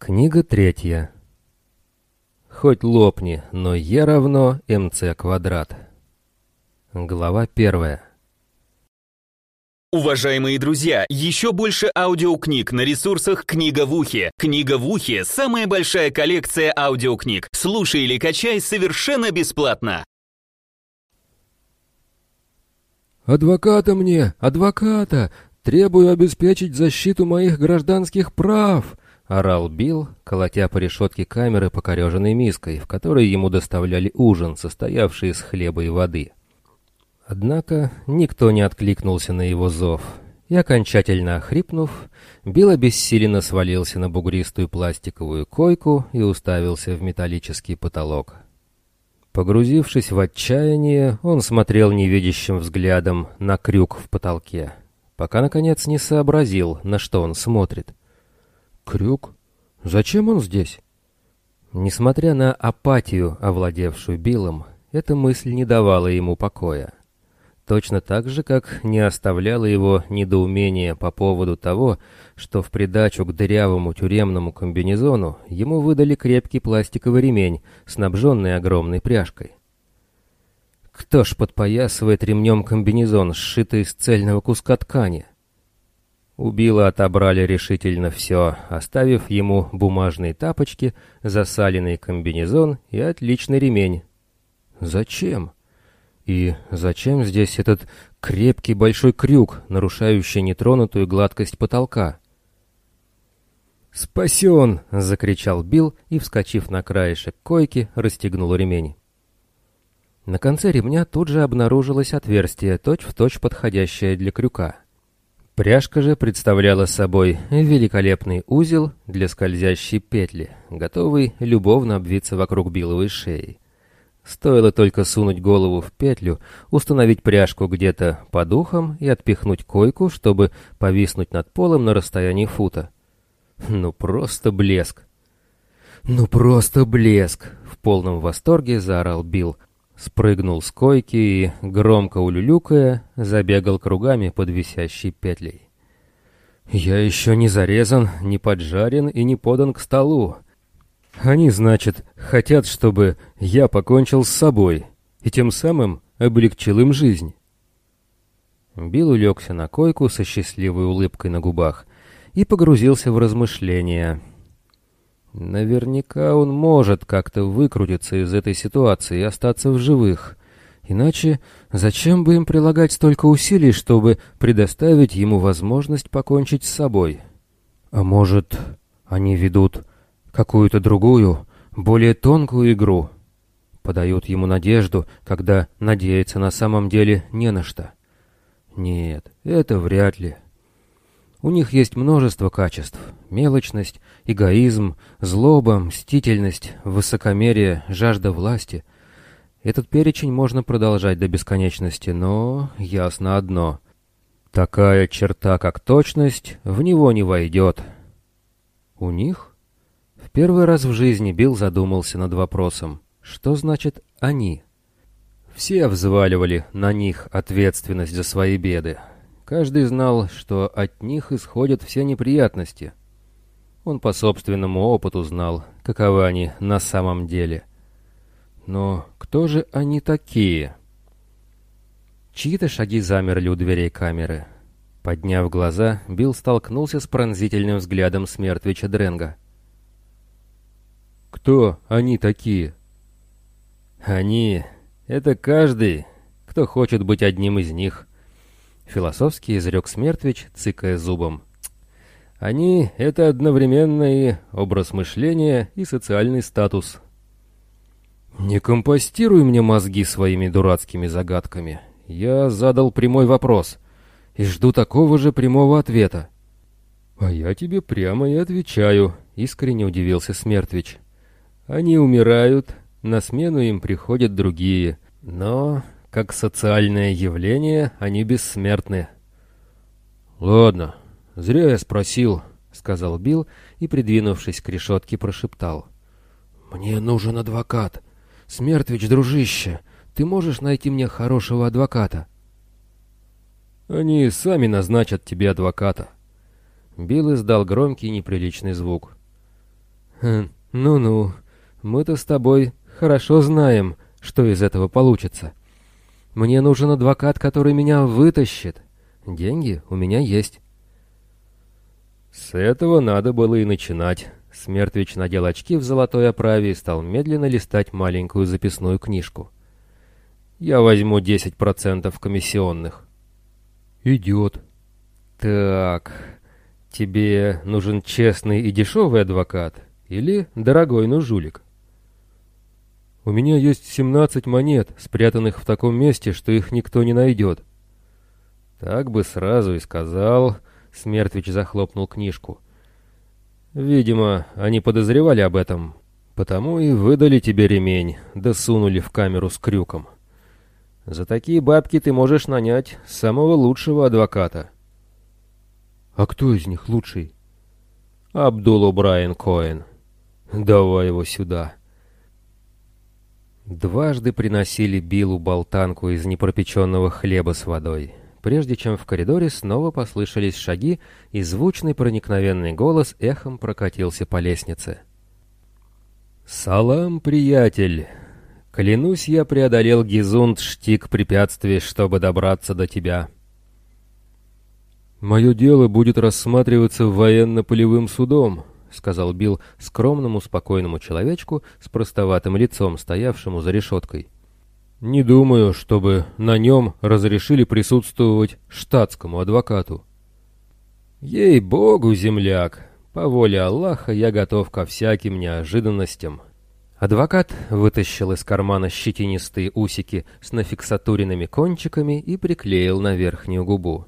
Книга третья. Хоть лопни, но Е равно МЦ квадрат. Глава первая. Уважаемые друзья, еще больше аудиокниг на ресурсах «Книга в ухе». «Книга в ухе» — самая большая коллекция аудиокниг. Слушай или качай совершенно бесплатно. «Адвоката мне! Адвоката! Требую обеспечить защиту моих гражданских прав!» — орал Билл, колотя по решетке камеры покореженной миской, в которой ему доставляли ужин, состоявший из хлеба и воды. Однако никто не откликнулся на его зов, и, окончательно охрипнув, Билл обессиленно свалился на бугристую пластиковую койку и уставился в металлический потолок. Погрузившись в отчаяние, он смотрел невидящим взглядом на крюк в потолке, пока, наконец, не сообразил, на что он смотрит. «Крюк? Зачем он здесь?» Несмотря на апатию, овладевшую Биллом, эта мысль не давала ему покоя. Точно так же, как не оставляло его недоумение по поводу того, что в придачу к дырявому тюремному комбинезону ему выдали крепкий пластиковый ремень, снабженный огромной пряжкой. Кто ж подпоясывает ремнем комбинезон, сшитый из цельного куска ткани? У Билла отобрали решительно все, оставив ему бумажные тапочки, засаленный комбинезон и отличный ремень. Зачем? И зачем здесь этот крепкий большой крюк, нарушающий нетронутую гладкость потолка? «Спасен!» — закричал Билл и, вскочив на краешек койки, расстегнул ремень. На конце ремня тут же обнаружилось отверстие, точь-в-точь точь подходящее для крюка. Пряжка же представляла собой великолепный узел для скользящей петли, готовый любовно обвиться вокруг Билловой шеи. Стоило только сунуть голову в петлю, установить пряжку где-то под ухом и отпихнуть койку, чтобы повиснуть над полом на расстоянии фута. Ну просто блеск. Ну просто блеск! В полном восторге заорал Билл. Спрыгнул с койки и, громко улюлюкая, забегал кругами под висящей петлей. «Я еще не зарезан, не поджарен и не подан к столу. Они, значит, хотят, чтобы я покончил с собой и тем самым облегчил им жизнь. Билл улегся на койку со счастливой улыбкой на губах и погрузился в размышления. Наверняка он может как-то выкрутиться из этой ситуации и остаться в живых. Иначе зачем бы им прилагать столько усилий, чтобы предоставить ему возможность покончить с собой? А может, они ведут какую-то другую, более тонкую игру. Подают ему надежду, когда надеяться на самом деле не на что. Нет, это вряд ли. У них есть множество качеств. Мелочность, эгоизм, злоба, мстительность, высокомерие, жажда власти. Этот перечень можно продолжать до бесконечности, но ясно одно. Такая черта, как точность, в него не войдет. У них первый раз в жизни Билл задумался над вопросом, что значит «они». Все взваливали на них ответственность за свои беды. Каждый знал, что от них исходят все неприятности. Он по собственному опыту знал, каковы они на самом деле. Но кто же они такие? Чьи-то шаги замерли у дверей камеры. Подняв глаза, Билл столкнулся с пронзительным взглядом смертвича Дренга. Кто они такие? Они — это каждый, кто хочет быть одним из них. Философски изрек Смертвич, цыкая зубом. Они — это одновременно и образ мышления, и социальный статус. Не компостируй мне мозги своими дурацкими загадками. Я задал прямой вопрос и жду такого же прямого ответа. А я тебе прямо и отвечаю, искренне удивился Смертвич. Они умирают, на смену им приходят другие, но, как социальное явление, они бессмертны. «Ладно, зря я спросил», — сказал Билл и, придвинувшись к решетке, прошептал. «Мне нужен адвокат. Смертвич, дружище, ты можешь найти мне хорошего адвоката?» «Они сами назначат тебе адвоката». Билл издал громкий неприличный звук. Хм, «Ну-ну, мы-то с тобой хорошо знаем, что из этого получится. Мне нужен адвокат, который меня вытащит. Деньги у меня есть». С этого надо было и начинать. Смертвич надел очки в золотой оправе и стал медленно листать маленькую записную книжку. «Я возьму 10% комиссионных». «Идет». «Так, тебе нужен честный и дешевый адвокат или дорогой, но жулик?» «У меня есть 17 монет, спрятанных в таком месте, что их никто не найдет». «Так бы сразу и сказал», — Смертвич захлопнул книжку. Видимо, они подозревали об этом, потому и выдали тебе ремень, да сунули в камеру с крюком. За такие бабки ты можешь нанять самого лучшего адвоката. А кто из них лучший? Абдул Брайан Коэн. Давай его сюда. Дважды приносили Биллу болтанку из непропеченного хлеба с водой прежде чем в коридоре снова послышались шаги, и звучный проникновенный голос эхом прокатился по лестнице. «Салам, приятель! Клянусь, я преодолел Гизунд штик препятствий, чтобы добраться до тебя». «Мое дело будет рассматриваться военно-полевым судом», — сказал Билл скромному, спокойному человечку с простоватым лицом, стоявшему за решеткой. Не думаю, чтобы на нем разрешили присутствовать штатскому адвокату. Ей-богу, земляк, по воле Аллаха я готов ко всяким неожиданностям. Адвокат вытащил из кармана щетинистые усики с нафиксатуренными кончиками и приклеил на верхнюю губу.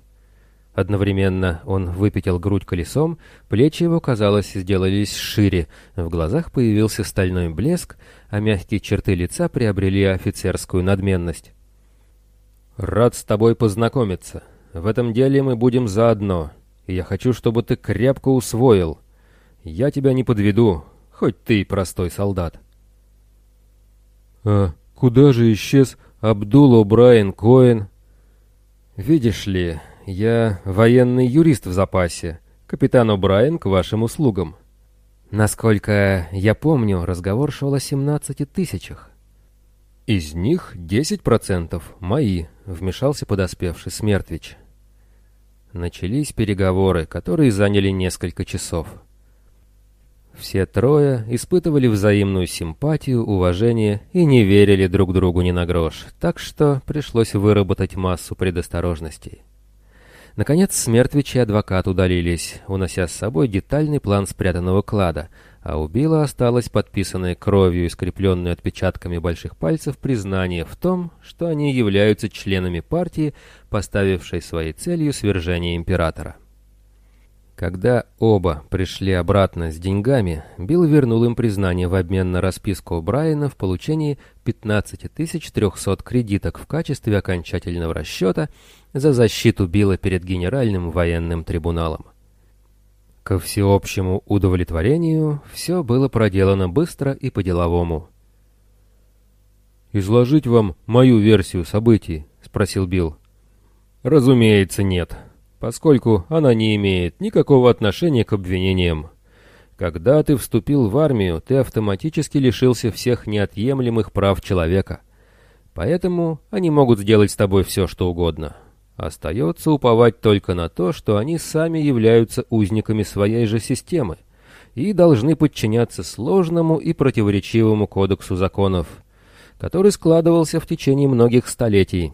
Одновременно он выпятил грудь колесом, плечи его, казалось, сделались шире, в глазах появился стальной блеск, а мягкие черты лица приобрели офицерскую надменность. «Рад с тобой познакомиться. В этом деле мы будем заодно, и я хочу, чтобы ты крепко усвоил. Я тебя не подведу, хоть ты и простой солдат». «А куда же исчез Абдул О'Брайен Коэн?» «Видишь ли, я военный юрист в запасе. Капитан О'Брайен к вашим услугам». Насколько я помню, разговор шел о 17 тысячах. Из них 10% мои, вмешался подоспевший Смертвич. Начались переговоры, которые заняли несколько часов. Все трое испытывали взаимную симпатию, уважение и не верили друг другу ни на грош, так что пришлось выработать массу предосторожностей. Наконец, смертвичи и адвокат удалились, унося с собой детальный план спрятанного клада, а у Билла осталось подписанное кровью и скрепленное отпечатками больших пальцев признание в том, что они являются членами партии, поставившей своей целью свержение императора. Когда оба пришли обратно с деньгами, Билл вернул им признание в обмен на расписку Брайана в получении 15 300 кредиток в качестве окончательного расчета за защиту Билла перед Генеральным военным трибуналом. Ко всеобщему удовлетворению все было проделано быстро и по-деловому. «Изложить вам мою версию событий?» — спросил Билл. «Разумеется, нет», поскольку она не имеет никакого отношения к обвинениям. Когда ты вступил в армию, ты автоматически лишился всех неотъемлемых прав человека. Поэтому они могут сделать с тобой все, что угодно. Остается уповать только на то, что они сами являются узниками своей же системы и должны подчиняться сложному и противоречивому кодексу законов, который складывался в течение многих столетий.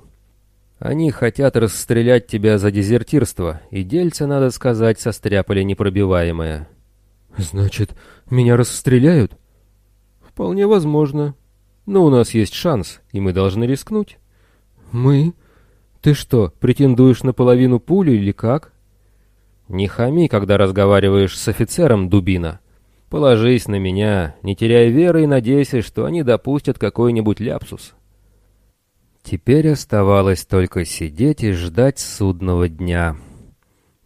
Они хотят расстрелять тебя за дезертирство, и дельце, надо сказать, состряпали непробиваемое. Значит, меня расстреляют? Вполне возможно. Но у нас есть шанс, и мы должны рискнуть. Мы? Ты что, претендуешь на половину пули или как? Не хами, когда разговариваешь с офицером, дубина. Положись на меня, не теряй веры и надейся, что они допустят какой-нибудь ляпсус. Теперь оставалось только сидеть и ждать судного дня.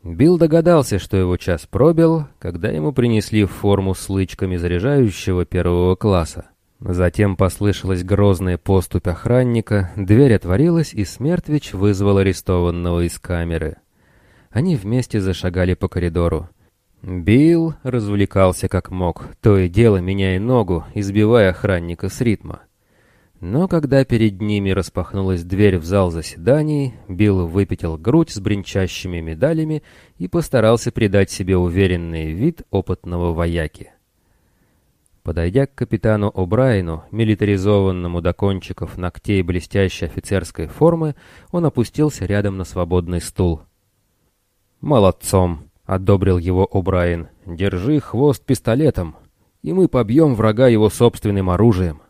Билл догадался, что его час пробил, когда ему принесли форму с лычками заряжающего первого класса. Затем послышалась грозная поступь охранника, дверь отворилась, и Смертвич вызвал арестованного из камеры. Они вместе зашагали по коридору. Билл развлекался как мог, то и дело меняя ногу, избивая охранника с ритма. Но когда перед ними распахнулась дверь в зал заседаний, Билл выпятил грудь с бренчащими медалями и постарался придать себе уверенный вид опытного вояки. Подойдя к капитану О'Брайену, милитаризованному до кончиков ногтей блестящей офицерской формы, он опустился рядом на свободный стул. «Молодцом!» — одобрил его О'Брайен. «Держи хвост пистолетом, и мы побьем врага его собственным оружием».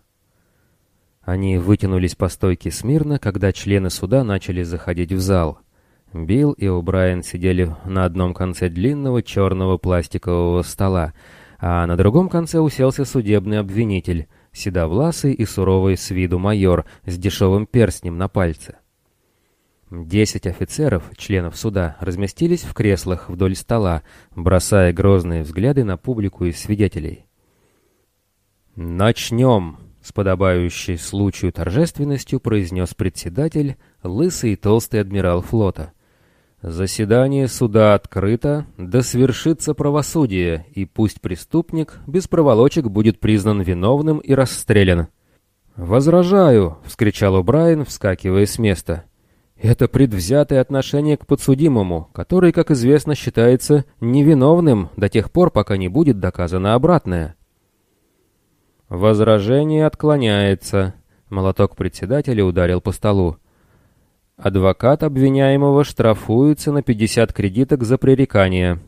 Они вытянулись по стойке смирно, когда члены суда начали заходить в зал. Билл и О'Брайен сидели на одном конце длинного черного пластикового стола, а на другом конце уселся судебный обвинитель, седовласый и суровый с виду майор с дешевым перстнем на пальце. Десять офицеров, членов суда, разместились в креслах вдоль стола, бросая грозные взгляды на публику и свидетелей. «Начнем!» — с подобающей случаю торжественностью произнес председатель, лысый и толстый адмирал флота. «Заседание суда открыто, да свершится правосудие, и пусть преступник без проволочек будет признан виновным и расстрелян». «Возражаю!» — вскричал О'Брайен, вскакивая с места. «Это предвзятое отношение к подсудимому, который, как известно, считается невиновным до тех пор, пока не будет доказано обратное». «Возражение отклоняется», — молоток председателя ударил по столу. Адвокат обвиняемого штрафуется на 50 кредиток за пререкание.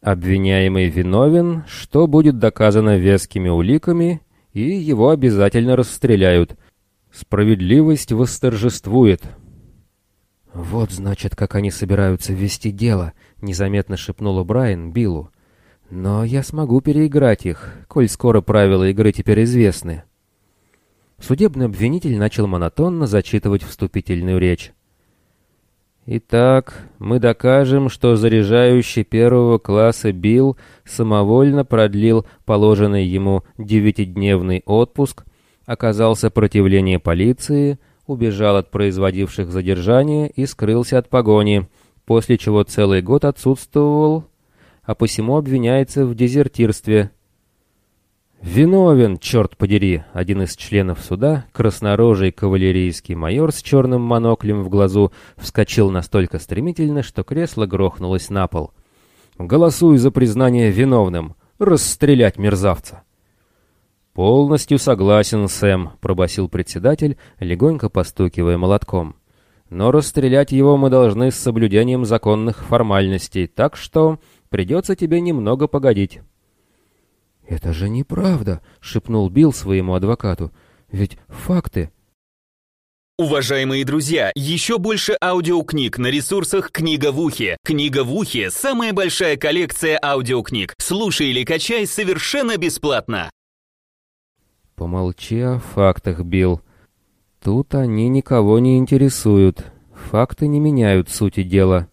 Обвиняемый виновен, что будет доказано вескими уликами, и его обязательно расстреляют. Справедливость восторжествует. «Вот, значит, как они собираются вести дело», — незаметно шепнула Брайан Биллу. Но я смогу переиграть их, коль скоро правила игры теперь известны. Судебный обвинитель начал монотонно зачитывать вступительную речь. Итак, мы докажем, что заряжающий первого класса Билл самовольно продлил положенный ему девятидневный отпуск, оказал сопротивление полиции, убежал от производивших задержание и скрылся от погони, после чего целый год отсутствовал а посему обвиняется в дезертирстве. «Виновен, черт подери!» — один из членов суда, краснорожий кавалерийский майор с черным моноклем в глазу, вскочил настолько стремительно, что кресло грохнулось на пол. «Голосуй за признание виновным! Расстрелять мерзавца!» «Полностью согласен, Сэм», — пробасил председатель, легонько постукивая молотком. «Но расстрелять его мы должны с соблюдением законных формальностей, так что...» Придется тебе немного погодить». «Это же неправда», — шепнул Билл своему адвокату. «Ведь факты...» Уважаемые друзья, еще больше аудиокниг на ресурсах «Книга в ухе». «Книга в ухе» — самая большая коллекция аудиокниг. Слушай или качай совершенно бесплатно. Помолчи о фактах, Билл. Тут они никого не интересуют. Факты не меняют сути дела.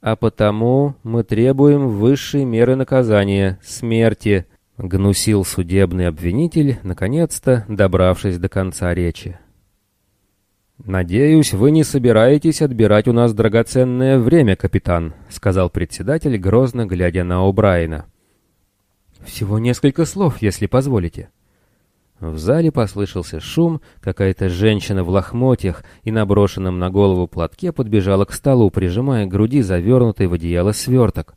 А потому мы требуем высшей меры наказания — смерти», — гнусил судебный обвинитель, наконец-то добравшись до конца речи. «Надеюсь, вы не собираетесь отбирать у нас драгоценное время, капитан», — сказал председатель, грозно глядя на О'Брайена. «Всего несколько слов, если позволите». В зале послышался шум, какая-то женщина в лохмотьях и наброшенном на голову платке подбежала к столу, прижимая к груди завернутый в одеяло сверток.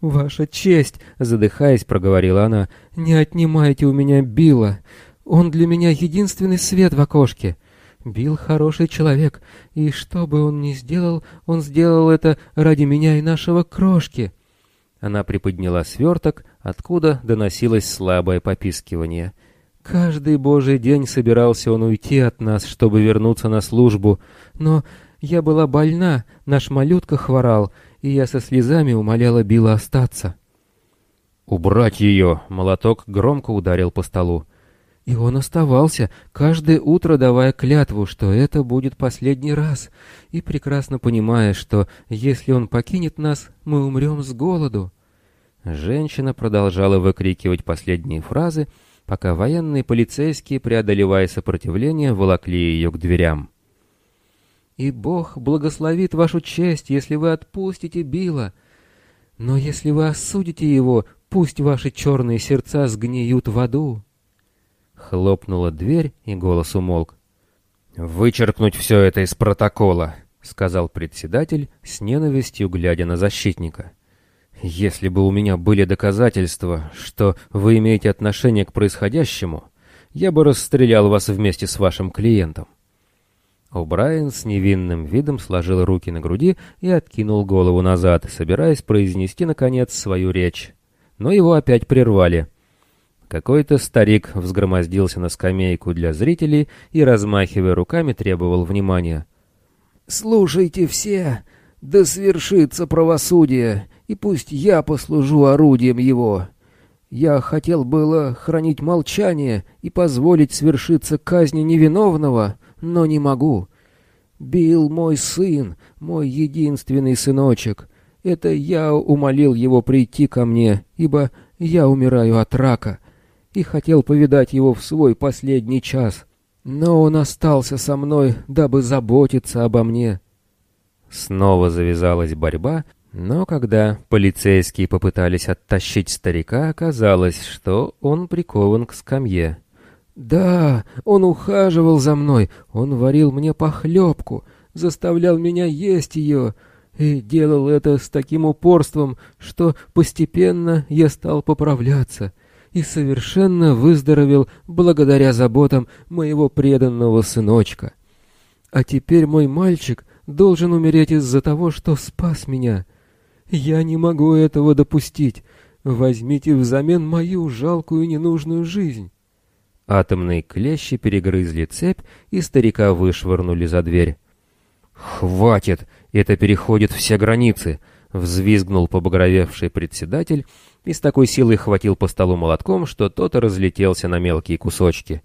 «Ваша честь!» — задыхаясь, проговорила она. «Не отнимайте у меня Билла. Он для меня единственный свет в окошке. Билл хороший человек, и что бы он ни сделал, он сделал это ради меня и нашего крошки». Она приподняла сверток, откуда доносилось слабое попискивание — Каждый божий день собирался он уйти от нас, чтобы вернуться на службу. Но я была больна, наш малютка хворал, и я со слезами умоляла Билла остаться. «Убрать ее!» — молоток громко ударил по столу. И он оставался, каждое утро давая клятву, что это будет последний раз, и прекрасно понимая, что если он покинет нас, мы умрем с голоду. Женщина продолжала выкрикивать последние фразы, пока военные полицейские, преодолевая сопротивление, волокли ее к дверям. «И Бог благословит вашу честь, если вы отпустите Билла. Но если вы осудите его, пусть ваши черные сердца сгниют в аду. Хлопнула дверь, и голос умолк. «Вычеркнуть все это из протокола», — сказал председатель, с ненавистью глядя на защитника. «Если бы у меня были доказательства, что вы имеете отношение к происходящему, я бы расстрелял вас вместе с вашим клиентом». О'Брайен с невинным видом сложил руки на груди и откинул голову назад, собираясь произнести, наконец, свою речь. Но его опять прервали. Какой-то старик взгромоздился на скамейку для зрителей и, размахивая руками, требовал внимания. «Слушайте все, да свершится правосудие, и пусть я послужу орудием его. Я хотел было хранить молчание и позволить свершиться казни невиновного, но не могу. Бил мой сын, мой единственный сыночек. Это я умолил его прийти ко мне, ибо я умираю от рака, и хотел повидать его в свой последний час. Но он остался со мной, дабы заботиться обо мне. Снова завязалась борьба, но когда полицейские попытались оттащить старика, оказалось, что он прикован к скамье. «Да, он ухаживал за мной, он варил мне похлебку, заставлял меня есть ее, и делал это с таким упорством, что постепенно я стал поправляться» и совершенно выздоровел благодаря заботам моего преданного сыночка. А теперь мой мальчик должен умереть из-за того, что спас меня. Я не могу этого допустить. Возьмите взамен мою жалкую ненужную жизнь». Атомные клещи перегрызли цепь, и старика вышвырнули за дверь. «Хватит! Это переходит все границы!» — взвизгнул побагровевший председатель и с такой силой хватил по столу молотком, что тот разлетелся на мелкие кусочки.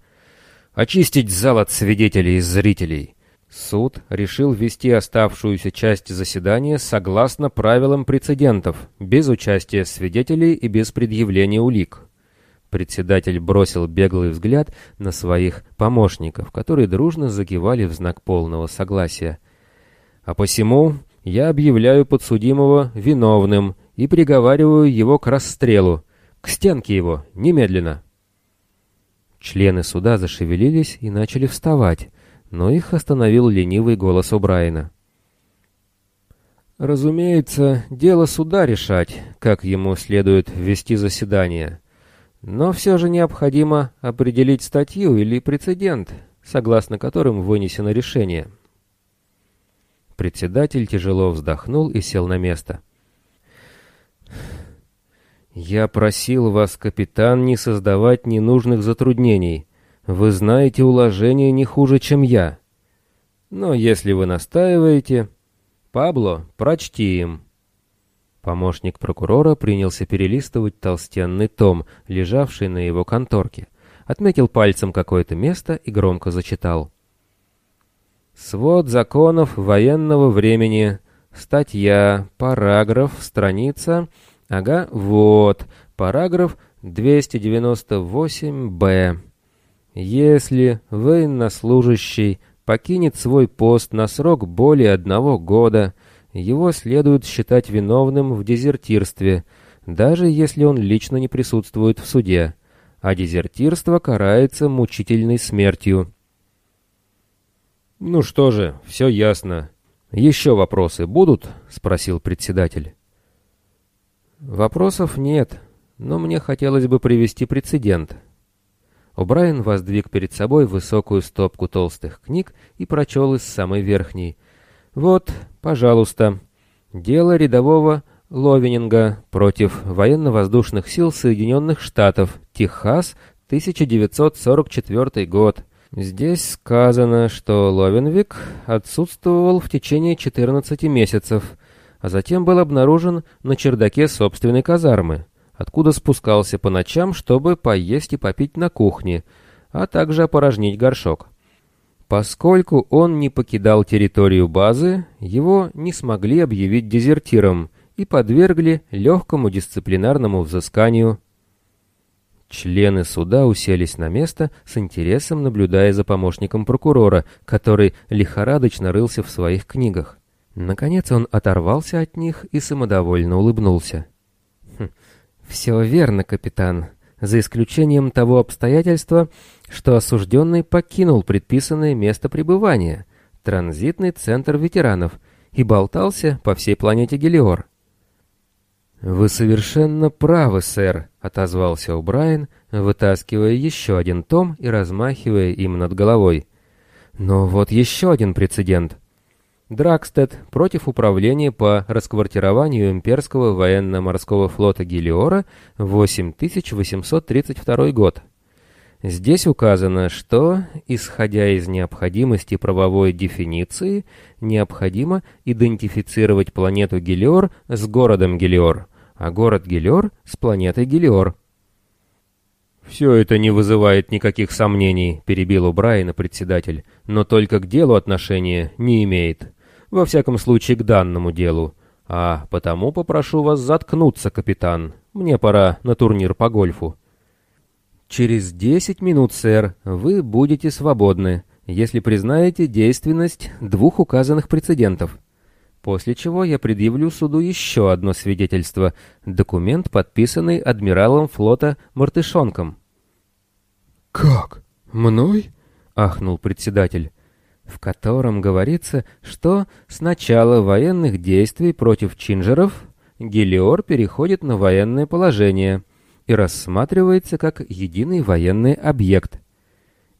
«Очистить зал от свидетелей и зрителей!» Суд решил вести оставшуюся часть заседания согласно правилам прецедентов, без участия свидетелей и без предъявления улик. Председатель бросил беглый взгляд на своих помощников, которые дружно закивали в знак полного согласия. «А посему я объявляю подсудимого виновным и приговариваю его к расстрелу, к стенке его, немедленно». Члены суда зашевелились и начали вставать, но их остановил ленивый голос О'Брайена. «Разумеется, дело суда решать, как ему следует вести заседание». Но все же необходимо определить статью или прецедент, согласно которым вынесено решение. Председатель тяжело вздохнул и сел на место. «Я просил вас, капитан, не создавать ненужных затруднений. Вы знаете уложение не хуже, чем я. Но если вы настаиваете... Пабло, прочти им». Помощник прокурора принялся перелистывать толстенный том, лежавший на его конторке. Отметил пальцем какое-то место и громко зачитал. «Свод законов военного времени. Статья, параграф, страница. Ага, вот, параграф 298-б. Если военнослужащий покинет свой пост на срок более одного года, — его следует считать виновным в дезертирстве, даже если он лично не присутствует в суде, а дезертирство карается мучительной смертью. «Ну что же, все ясно. Еще вопросы будут?» — спросил председатель. «Вопросов нет, но мне хотелось бы привести прецедент». О'Брайен воздвиг перед собой высокую стопку толстых книг и прочел из самой верхней — вот, пожалуйста, дело рядового Ловенинга против военно-воздушных сил Соединенных Штатов, Техас, 1944 год. Здесь сказано, что Ловенвик отсутствовал в течение 14 месяцев, а затем был обнаружен на чердаке собственной казармы, откуда спускался по ночам, чтобы поесть и попить на кухне, а также опорожнить горшок. Поскольку он не покидал территорию базы, его не смогли объявить дезертиром и подвергли легкому дисциплинарному взысканию. Члены суда уселись на место, с интересом наблюдая за помощником прокурора, который лихорадочно рылся в своих книгах. Наконец он оторвался от них и самодовольно улыбнулся. «Хм, «Все верно, капитан, за исключением того обстоятельства, что осужденный покинул предписанное место пребывания, транзитный центр ветеранов, и болтался по всей планете Гелиор. «Вы совершенно правы, сэр», — отозвался Убрайен, вытаскивая еще один том и размахивая им над головой. «Но вот еще один прецедент. Дракстед против управления по расквартированию имперского военно-морского флота Гелиора 8832 год. Здесь указано, что, исходя из необходимости правовой дефиниции, необходимо идентифицировать планету Гелиор с городом Гелиор, а город Гелиор с планетой Гелиор. «Все это не вызывает никаких сомнений», — перебил у Брайана председатель, «но только к делу отношения не имеет. Во всяком случае, к данному делу. А потому попрошу вас заткнуться, капитан. Мне пора на турнир по гольфу». «Через десять минут, сэр, вы будете свободны, если признаете действенность двух указанных прецедентов. После чего я предъявлю суду еще одно свидетельство, документ, подписанный адмиралом флота Мартышонком». «Как? Мной?» — ахнул председатель в котором говорится, что с начала военных действий против чинжеров Гелиор переходит на военное положение и рассматривается как единый военный объект.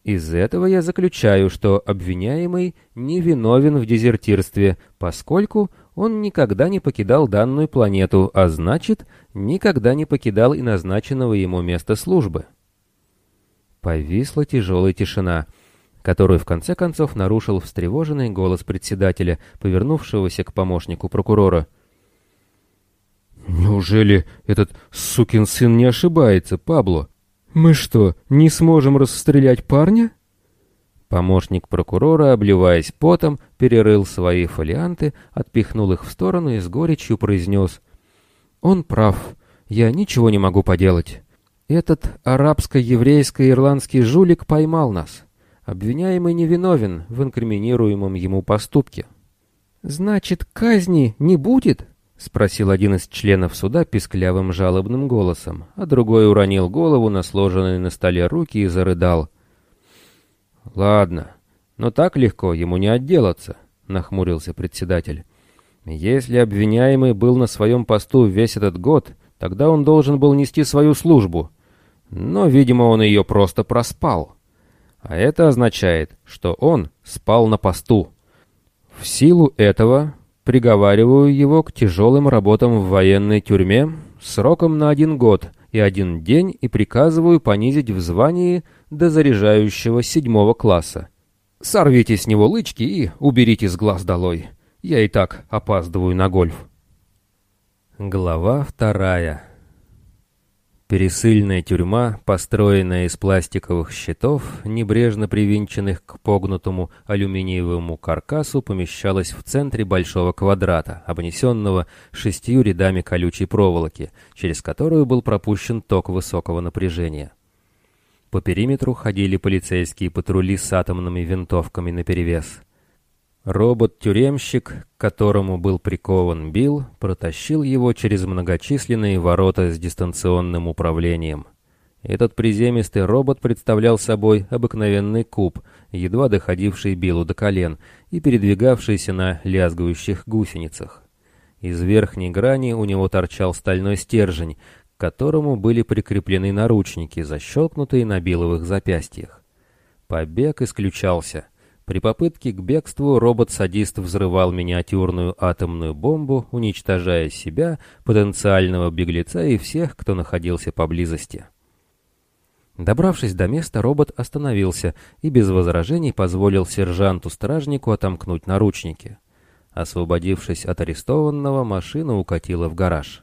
Из этого я заключаю, что обвиняемый не виновен в дезертирстве, поскольку он никогда не покидал данную планету, а значит, никогда не покидал и назначенного ему места службы. Повисла тяжелая тишина, которую в конце концов нарушил встревоженный голос председателя, повернувшегося к помощнику прокурора — «Неужели этот сукин сын не ошибается, Пабло? Мы что, не сможем расстрелять парня?» Помощник прокурора, обливаясь потом, перерыл свои фолианты, отпихнул их в сторону и с горечью произнес. «Он прав. Я ничего не могу поделать. Этот арабско-еврейско-ирландский жулик поймал нас. Обвиняемый невиновен в инкриминируемом ему поступке». «Значит, казни не будет?» — спросил один из членов суда писклявым жалобным голосом, а другой уронил голову на сложенные на столе руки и зарыдал. «Ладно, но так легко ему не отделаться», — нахмурился председатель. «Если обвиняемый был на своем посту весь этот год, тогда он должен был нести свою службу. Но, видимо, он ее просто проспал. А это означает, что он спал на посту. В силу этого приговариваю его к тяжелым работам в военной тюрьме сроком на один год и один день и приказываю понизить в звании до заряжающего седьмого класса. Сорвите с него лычки и уберите с глаз долой. Я и так опаздываю на гольф. Глава вторая Пересыльная тюрьма, построенная из пластиковых щитов, небрежно привинченных к погнутому алюминиевому каркасу, помещалась в центре большого квадрата, обнесенного шестью рядами колючей проволоки, через которую был пропущен ток высокого напряжения. По периметру ходили полицейские патрули с атомными винтовками наперевес. Робот-тюремщик, к которому был прикован Билл, протащил его через многочисленные ворота с дистанционным управлением. Этот приземистый робот представлял собой обыкновенный куб, едва доходивший Биллу до колен и передвигавшийся на лязгающих гусеницах. Из верхней грани у него торчал стальной стержень, к которому были прикреплены наручники, защелкнутые на Билловых запястьях. Побег исключался — при попытке к бегству робот-садист взрывал миниатюрную атомную бомбу, уничтожая себя, потенциального беглеца и всех, кто находился поблизости. Добравшись до места, робот остановился и без возражений позволил сержанту-стражнику отомкнуть наручники. Освободившись от арестованного, машина укатила в гараж.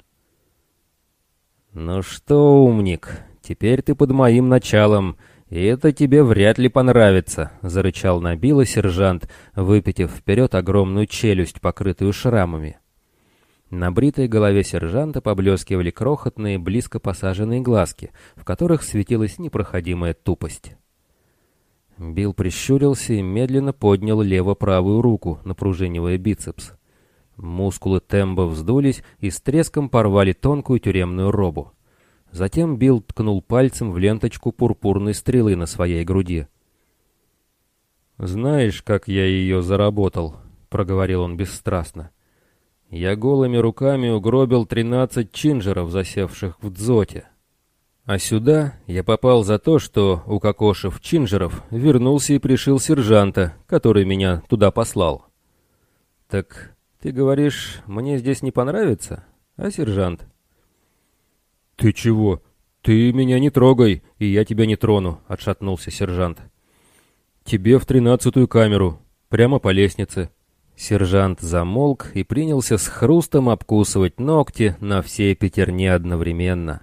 «Ну что, умник, теперь ты под моим началом», «И это тебе вряд ли понравится», — зарычал на Билла сержант, выпитив вперед огромную челюсть, покрытую шрамами. На бритой голове сержанта поблескивали крохотные, близко посаженные глазки, в которых светилась непроходимая тупость. Билл прищурился и медленно поднял лево-правую руку, напружинивая бицепс. Мускулы Тембо вздулись и с треском порвали тонкую тюремную робу. Затем Билл ткнул пальцем в ленточку пурпурной стрелы на своей груди. «Знаешь, как я ее заработал?» — проговорил он бесстрастно. «Я голыми руками угробил тринадцать чинжеров, засевших в дзоте. А сюда я попал за то, что, у укокошив чинжеров, вернулся и пришил сержанта, который меня туда послал. Так ты говоришь, мне здесь не понравится, а сержант?» «Ты чего? Ты меня не трогай, и я тебя не трону», — отшатнулся сержант. «Тебе в тринадцатую камеру, прямо по лестнице». Сержант замолк и принялся с хрустом обкусывать ногти на всей пятерне одновременно.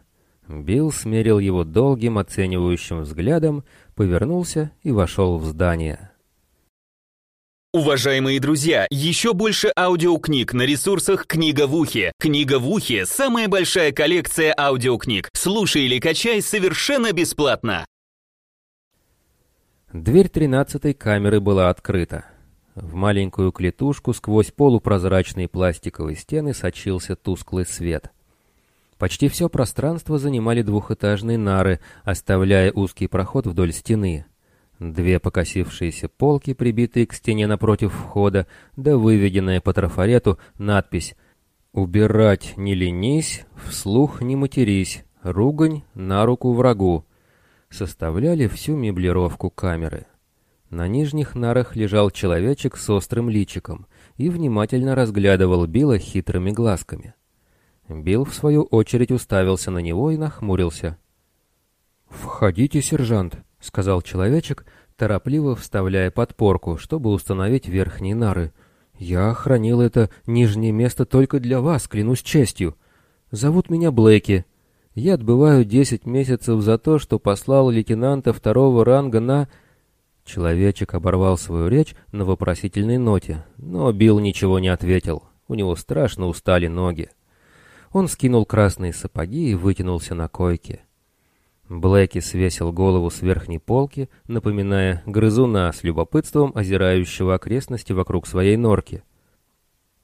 Билл смерил его долгим оценивающим взглядом, повернулся и вошел в здание. Уважаемые друзья, еще больше аудиокниг на ресурсах «Книга в ухе». «Книга в ухе» — самая большая коллекция аудиокниг. Слушай или качай совершенно бесплатно. Дверь тринадцатой камеры была открыта. В маленькую клетушку сквозь полупрозрачные пластиковые стены сочился тусклый свет. Почти все пространство занимали двухэтажные нары, оставляя узкий проход вдоль стены. Две покосившиеся полки, прибитые к стене напротив входа, да выведенная по трафарету надпись «Убирать не ленись, вслух не матерись, ругань на руку врагу» составляли всю меблировку камеры. На нижних нарах лежал человечек с острым личиком и внимательно разглядывал Билла хитрыми глазками. Билл, в свою очередь, уставился на него и нахмурился. «Входите, сержант», — сказал человечек, торопливо вставляя подпорку, чтобы установить верхние нары. «Я хранил это нижнее место только для вас, клянусь честью. Зовут меня Блэки, я отбываю десять месяцев за то, что послал лейтенанта второго ранга на...» Человечек оборвал свою речь на вопросительной ноте, но Билл ничего не ответил. У него страшно устали ноги. Он скинул красные сапоги и вытянулся на койке. Блэки свесил голову с верхней полки, напоминая грызуна с любопытством, озирающего окрестности вокруг своей норки.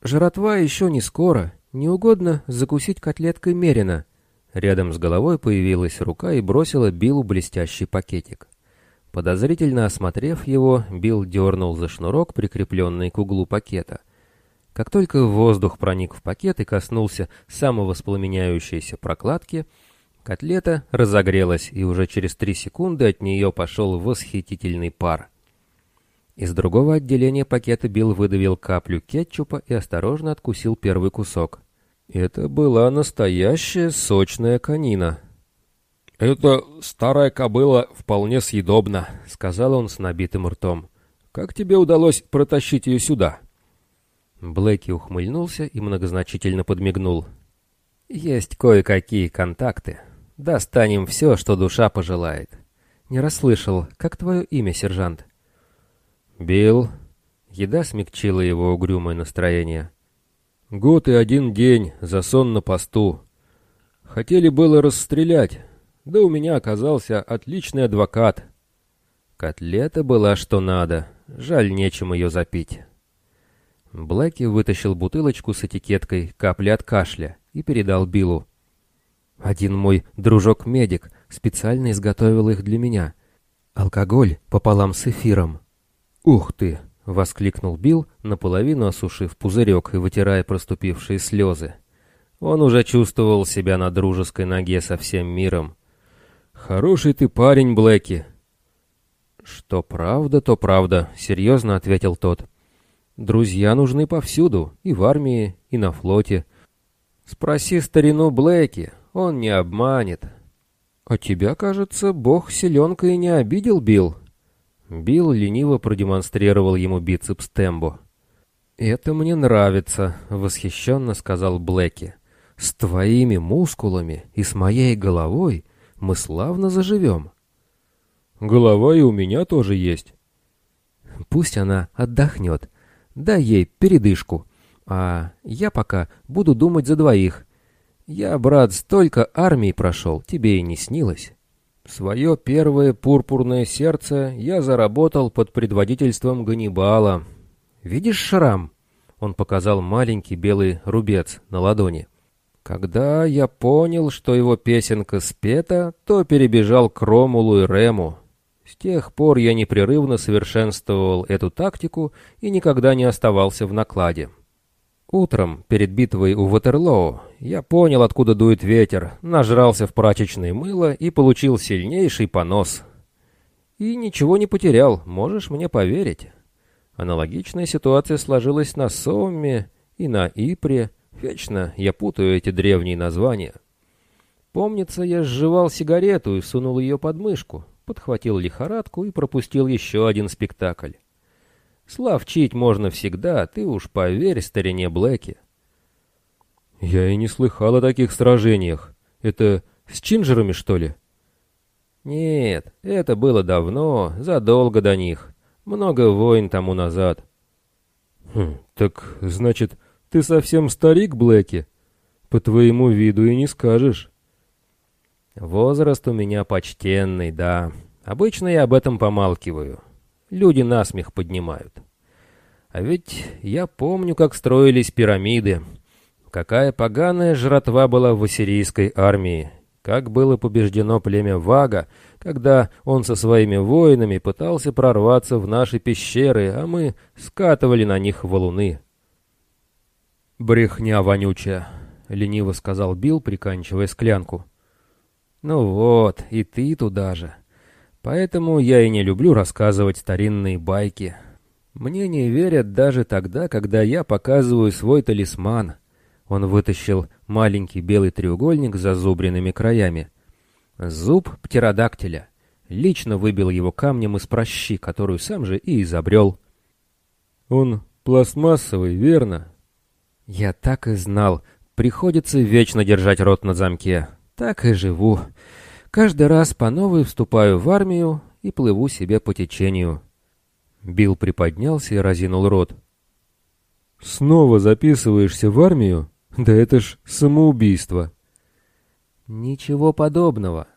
«Жратва еще не скоро. Не угодно закусить котлеткой Мерина?» Рядом с головой появилась рука и бросила Биллу блестящий пакетик. Подозрительно осмотрев его, Билл дернул за шнурок, прикрепленный к углу пакета. Как только воздух проник в пакет и коснулся самовоспламеняющейся прокладки, котлета разогрелась, и уже через три секунды от нее пошел восхитительный пар. Из другого отделения пакета Билл выдавил каплю кетчупа и осторожно откусил первый кусок. Это была настоящая сочная конина. «Это старая кобыла вполне съедобна», — сказал он с набитым ртом. «Как тебе удалось протащить ее сюда?» Блэки ухмыльнулся и многозначительно подмигнул. «Есть кое-какие контакты. Достанем все, что душа пожелает. Не расслышал, как твое имя, сержант?» «Билл». Еда смягчила его угрюмое настроение. Год и один день за сон на посту. Хотели было расстрелять, да у меня оказался отличный адвокат. Котлета была что надо, жаль, нечем ее запить. Блэки вытащил бутылочку с этикеткой «Капли от кашля» и передал Биллу. Один мой дружок-медик специально изготовил их для меня. Алкоголь пополам с эфиром. Ух ты! — воскликнул Билл, наполовину осушив пузырек и вытирая проступившие слезы. Он уже чувствовал себя на дружеской ноге со всем миром. «Хороший ты парень, Блэки!» «Что правда, то правда», — серьезно ответил тот. «Друзья нужны повсюду, и в армии, и на флоте. Спроси старину Блэки, он не обманет». «А тебя, кажется, бог селенка и не обидел, Билл?» Билл лениво продемонстрировал ему бицепс Тембо. «Это мне нравится», — восхищенно сказал Блэки. «С твоими мускулами и с моей головой мы славно заживем». «Голова и у меня тоже есть». «Пусть она отдохнет. Дай ей передышку. А я пока буду думать за двоих. Я, брат, столько армий прошел, тебе и не снилось». Свое первое пурпурное сердце я заработал под предводительством Ганнибала. Видишь шрам? Он показал маленький белый рубец на ладони. Когда я понял, что его песенка спета, то перебежал к Ромулу и Рему. С тех пор я непрерывно совершенствовал эту тактику и никогда не оставался в накладе. Утром, перед битвой у Ватерлоу, я понял, откуда дует ветер, нажрался в прачечное мыло и получил сильнейший понос. И ничего не потерял, можешь мне поверить. Аналогичная ситуация сложилась на Сомме и на Ипре. Вечно я путаю эти древние названия. Помнится, я сживал сигарету и сунул ее под мышку, подхватил лихорадку и пропустил еще один спектакль. Славчить можно всегда, ты уж поверь старине Блэки. Я и не слыхал о таких сражениях. Это с чинджерами, что ли? Нет, это было давно, задолго до них. Много войн тому назад. Хм, так, значит, ты совсем старик, Блэки? По твоему виду и не скажешь. Возраст у меня почтенный, да. Обычно я об этом помалкиваю. Люди насмех поднимают. А ведь я помню, как строились пирамиды. Какая поганая жратва была в ассирийской армии. Как было побеждено племя Вага, когда он со своими воинами пытался прорваться в наши пещеры, а мы скатывали на них валуны. «Брехня вонючая», — лениво сказал Билл, приканчивая склянку. «Ну вот, и ты туда же. Поэтому я и не люблю рассказывать старинные байки. Мне не верят даже тогда, когда я показываю свой талисман. Он вытащил маленький белый треугольник с зазубренными краями. Зуб птеродактиля. Лично выбил его камнем из прощи, которую сам же и изобрел. Он пластмассовый, верно? Я так и знал. Приходится вечно держать рот на замке. Так и живу. Каждый раз по новой вступаю в армию и плыву себе по течению. Билл приподнялся и разинул рот. «Снова записываешься в армию? Да это ж самоубийство!» «Ничего подобного.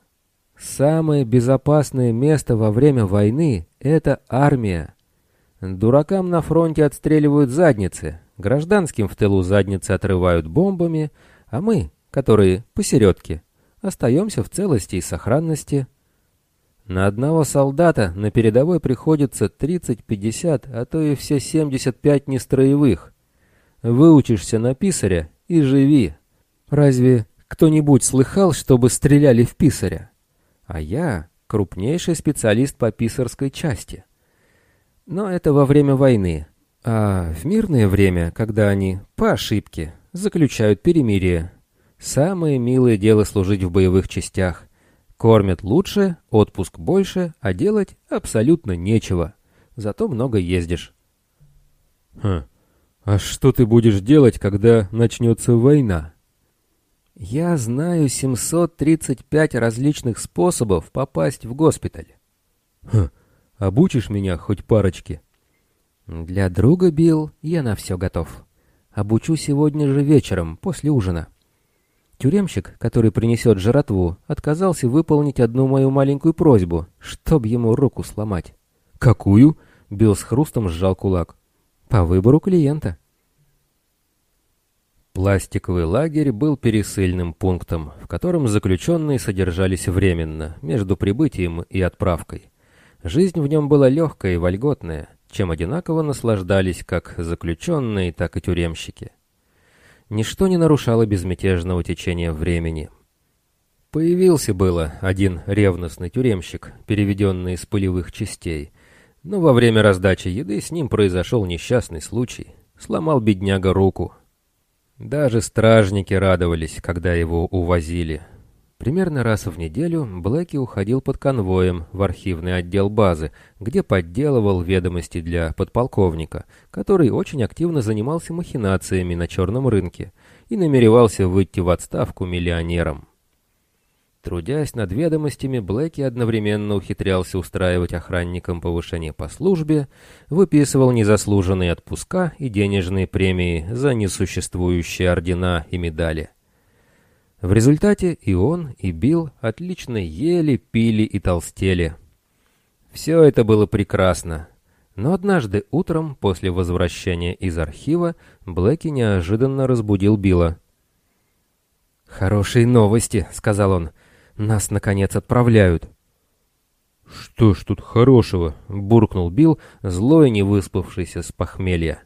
Самое безопасное место во время войны — это армия. Дуракам на фронте отстреливают задницы, гражданским в тылу задницы отрывают бомбами, а мы, которые посередке, остаемся в целости и сохранности. На одного солдата на передовой приходится 30-50, а то и все 75 нестроевых. Выучишься на писаря и живи. Разве кто-нибудь слыхал, чтобы стреляли в писаря? А я крупнейший специалист по писарской части. Но это во время войны. А в мирное время, когда они, по ошибке, заключают перемирие, самое милое дело служить в боевых частях. Кормят лучше, отпуск больше, а делать абсолютно нечего. Зато много ездишь. Хм. А что ты будешь делать, когда начнется война? Я знаю 735 различных способов попасть в госпиталь. Хм. Обучишь меня хоть парочке? Для друга, Билл, я на все готов. Обучу сегодня же вечером, после ужина. Тюремщик, который принесет жратву, отказался выполнить одну мою маленькую просьбу, чтоб ему руку сломать. «Какую?» — Билл с хрустом сжал кулак. «По выбору клиента». Пластиковый лагерь был пересыльным пунктом, в котором заключенные содержались временно, между прибытием и отправкой. Жизнь в нем была легкая и вольготная, чем одинаково наслаждались как заключенные, так и тюремщики. Ничто не нарушало безмятежного течения времени. Появился было один ревностный тюремщик, переведенный из полевых частей, но во время раздачи еды с ним произошел несчастный случай. Сломал бедняга руку. Даже стражники радовались, когда его увозили. Примерно раз в неделю Блэки уходил под конвоем в архивный отдел базы, где подделывал ведомости для подполковника, который очень активно занимался махинациями на черном рынке и намеревался выйти в отставку миллионером. Трудясь над ведомостями, Блэки одновременно ухитрялся устраивать охранникам повышение по службе, выписывал незаслуженные отпуска и денежные премии за несуществующие ордена и медали. В результате и он, и Билл отлично ели, пили и толстели. Все это было прекрасно. Но однажды утром, после возвращения из архива, Блэки неожиданно разбудил Билла. «Хорошие новости», — сказал он. «Нас, наконец, отправляют». «Что ж тут хорошего?» — буркнул Билл, злой, не выспавшийся с похмелья.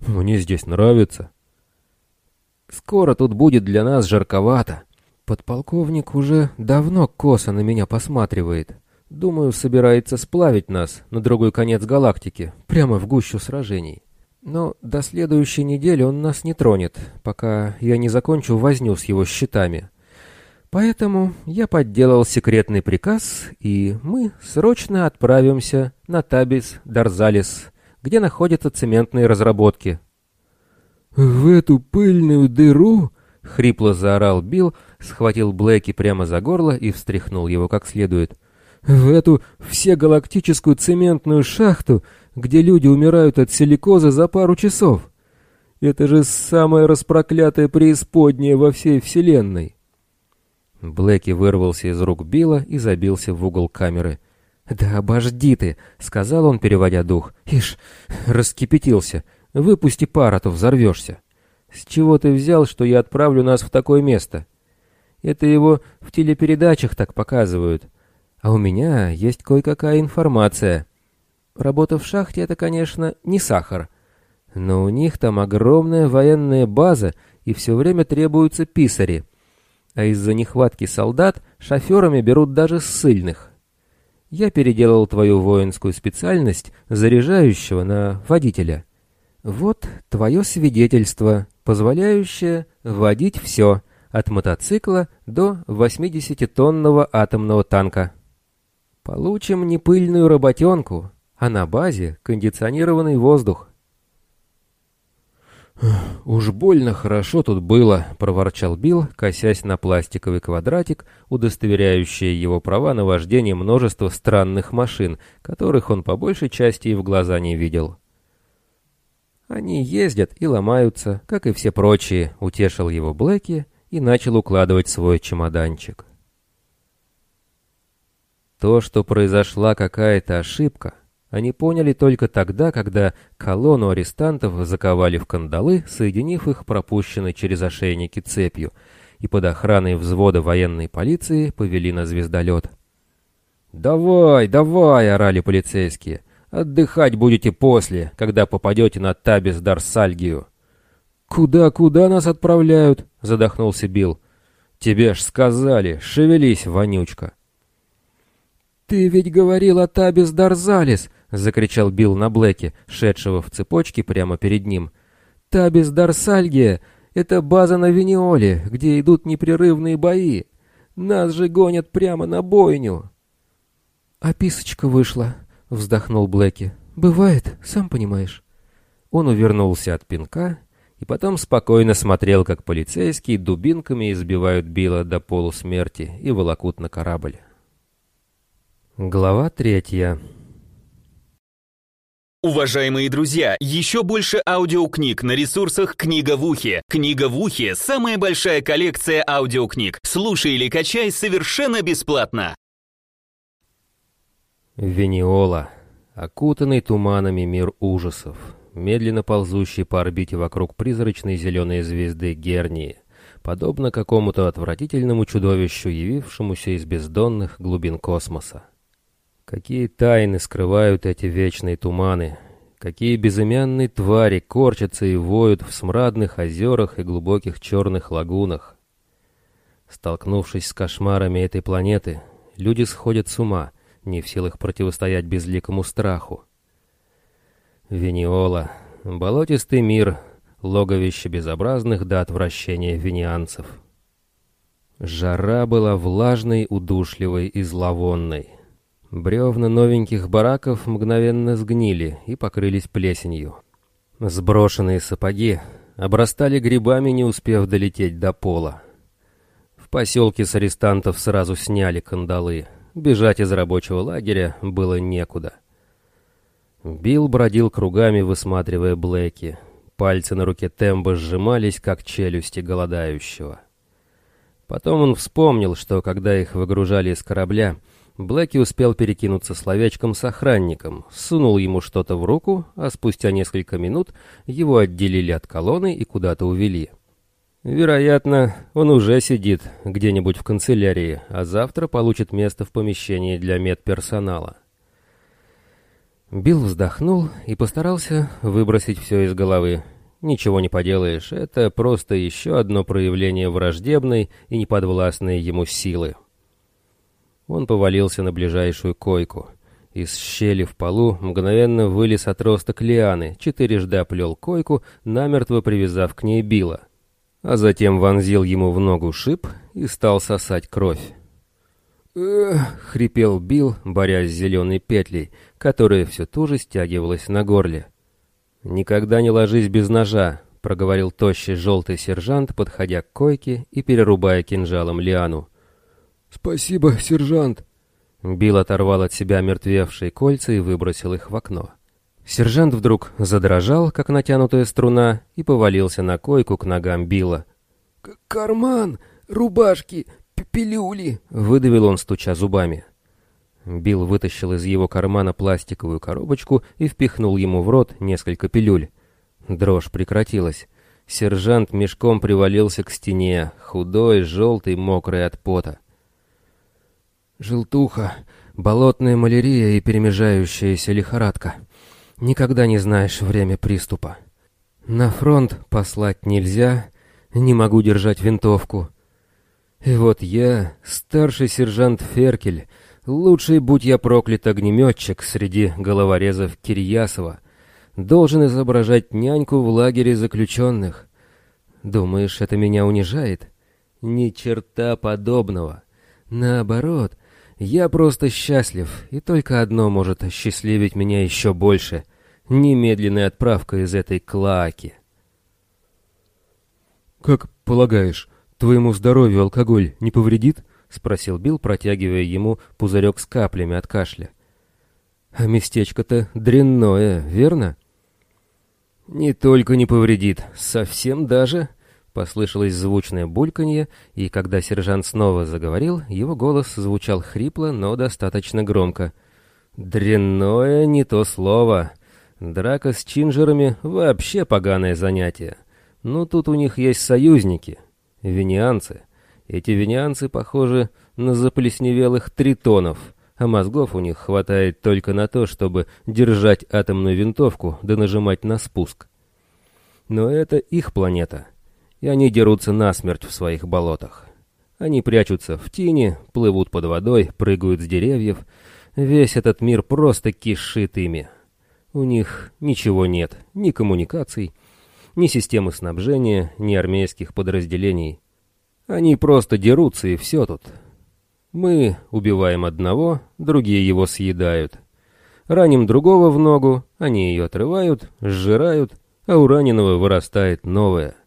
«Мне здесь нравится». «Скоро тут будет для нас жарковато. Подполковник уже давно косо на меня посматривает. Думаю, собирается сплавить нас на другой конец галактики, прямо в гущу сражений. Но до следующей недели он нас не тронет, пока я не закончу возню с его щитами». Поэтому я подделал секретный приказ, и мы срочно отправимся на Табис Дарзалис, где находятся цементные разработки. «В эту пыльную дыру?» — хрипло заорал Билл, схватил Блэки прямо за горло и встряхнул его как следует. «В эту всегалактическую цементную шахту, где люди умирают от силикоза за пару часов. Это же самое распроклятое преисподнее во всей Вселенной!» Блэки вырвался из рук Билла и забился в угол камеры. «Да обожди ты!» — сказал он, переводя дух. «Ишь, раскипятился. Выпусти пар, а то взорвешься. С чего ты взял, что я отправлю нас в такое место? Это его в телепередачах так показывают. А у меня есть кое-какая информация. Работа в шахте — это, конечно, не сахар. Но у них там огромная военная база, и все время требуются писари» а из-за нехватки солдат шоферами берут даже ссыльных. Я переделал твою воинскую специальность заряжающего на водителя. Вот твое свидетельство, позволяющее водить все, от мотоцикла до 80-тонного атомного танка. Получим не пыльную работенку, а на базе кондиционированный воздух. «Уж больно хорошо тут было», — проворчал Билл, косясь на пластиковый квадратик, удостоверяющий его права на вождение множества странных машин, которых он по большей части и в глаза не видел. «Они ездят и ломаются, как и все прочие», — утешил его Блэки и начал укладывать свой чемоданчик. То, что произошла какая-то ошибка — они поняли только тогда, когда колонну арестантов заковали в кандалы, соединив их пропущенной через ошейники цепью, и под охраной взвода военной полиции повели на звездолет. «Давай, давай!» — орали полицейские. «Отдыхать будете после, когда попадете на Табис Дарсальгию». «Куда, куда нас отправляют?» — задохнулся Билл. «Тебе ж сказали, шевелись, вонючка!» «Ты ведь говорил о Табис Дарзалис!» — закричал Билл на Блэке, шедшего в цепочке прямо перед ним. «Табис Дарсальгия — это база на Виниоле, где идут непрерывные бои. Нас же гонят прямо на бойню!» «Описочка вышла», — вздохнул Блэки. «Бывает, сам понимаешь». Он увернулся от пинка и потом спокойно смотрел, как полицейские дубинками избивают Билла до полусмерти и волокут на корабль. Глава третья. Уважаемые друзья, еще больше аудиокниг на ресурсах «Книга в ухе». «Книга в ухе» — самая большая коллекция аудиокниг. Слушай или качай совершенно бесплатно. Вениола. Окутанный туманами мир ужасов. Медленно ползущий по орбите вокруг призрачной зеленой звезды Гернии. Подобно какому-то отвратительному чудовищу, явившемуся из бездонных глубин космоса. Какие тайны скрывают эти вечные туманы, какие безымянные твари корчатся и воют в смрадных озерах и глубоких черных лагунах. Столкнувшись с кошмарами этой планеты, люди сходят с ума, не в силах противостоять безликому страху. Вениола, болотистый мир, логовище безобразных до отвращения венианцев. Жара была влажной, удушливой и зловонной. Бревна новеньких бараков мгновенно сгнили и покрылись плесенью. Сброшенные сапоги обрастали грибами, не успев долететь до пола. В поселке с арестантов сразу сняли кандалы. Бежать из рабочего лагеря было некуда. Билл бродил кругами, высматривая Блэки. Пальцы на руке Темба сжимались, как челюсти голодающего. Потом он вспомнил, что когда их выгружали из корабля, Блэки успел перекинуться словечком с охранником, сунул ему что-то в руку, а спустя несколько минут его отделили от колонны и куда-то увели. Вероятно, он уже сидит где-нибудь в канцелярии, а завтра получит место в помещении для медперсонала. Билл вздохнул и постарался выбросить все из головы. Ничего не поделаешь, это просто еще одно проявление враждебной и неподвластной ему силы. Он повалился на ближайшую койку. Из щели в полу мгновенно вылез отросток лианы, четырежды оплел койку, намертво привязав к ней Билла. А затем вонзил ему в ногу шип и стал сосать кровь. «Эх!» — хрипел Билл, борясь с зеленой петлей, которая все туже стягивалась на горле. «Никогда не ложись без ножа», — проговорил тощий желтый сержант, подходя к койке и перерубая кинжалом лиану. «Спасибо, сержант!» Билл оторвал от себя мертвевшие кольца и выбросил их в окно. Сержант вдруг задрожал, как натянутая струна, и повалился на койку к ногам Билла. «Карман! Рубашки! Пилюли!» — выдавил он, стуча зубами. Билл вытащил из его кармана пластиковую коробочку и впихнул ему в рот несколько пилюль. Дрожь прекратилась. Сержант мешком привалился к стене, худой, желтый, мокрый от пота. Желтуха, болотная малярия и перемежающаяся лихорадка. Никогда не знаешь время приступа. На фронт послать нельзя, не могу держать винтовку. И вот я, старший сержант Феркель, лучший, будь я проклят, огнеметчик среди головорезов Кирьясова, должен изображать няньку в лагере заключенных. Думаешь, это меня унижает? Ни черта подобного. Наоборот, я просто счастлив, и только одно может осчастливить меня еще больше — немедленная отправка из этой клаки. «Как полагаешь, твоему здоровью алкоголь не повредит?» — спросил Билл, протягивая ему пузырек с каплями от кашля. «А местечко-то дрянное, верно?» «Не только не повредит, совсем даже...» Послышалось звучное бульканье, и когда сержант снова заговорил, его голос звучал хрипло, но достаточно громко. «Дрянное не то слово. Драка с чинжерами — вообще поганое занятие. Но тут у них есть союзники — венианцы. Эти венианцы похожи на заплесневелых тритонов, а мозгов у них хватает только на то, чтобы держать атомную винтовку да нажимать на спуск. Но это их планета — и они дерутся насмерть в своих болотах. Они прячутся в тени, плывут под водой, прыгают с деревьев. Весь этот мир просто кишит ими. У них ничего нет, ни коммуникаций, ни системы снабжения, ни армейских подразделений. Они просто дерутся, и все тут. Мы убиваем одного, другие его съедают. Раним другого в ногу, они ее отрывают, сжирают, а у раненого вырастает новое —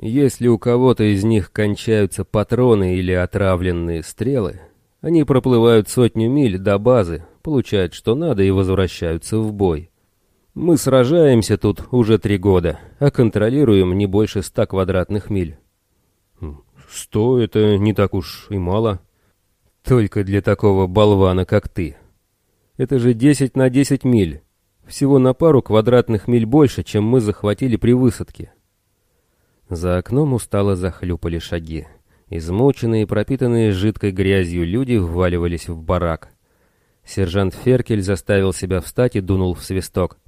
если у кого-то из них кончаются патроны или отравленные стрелы, они проплывают сотню миль до базы, получают что надо и возвращаются в бой. Мы сражаемся тут уже три года, а контролируем не больше ста квадратных миль. Хм, сто — это не так уж и мало. Только для такого болвана, как ты. Это же десять на десять миль. Всего на пару квадратных миль больше, чем мы захватили при высадке. За окном устало захлюпали шаги. Измученные и пропитанные жидкой грязью люди вваливались в барак. Сержант Феркель заставил себя встать и дунул в свисток.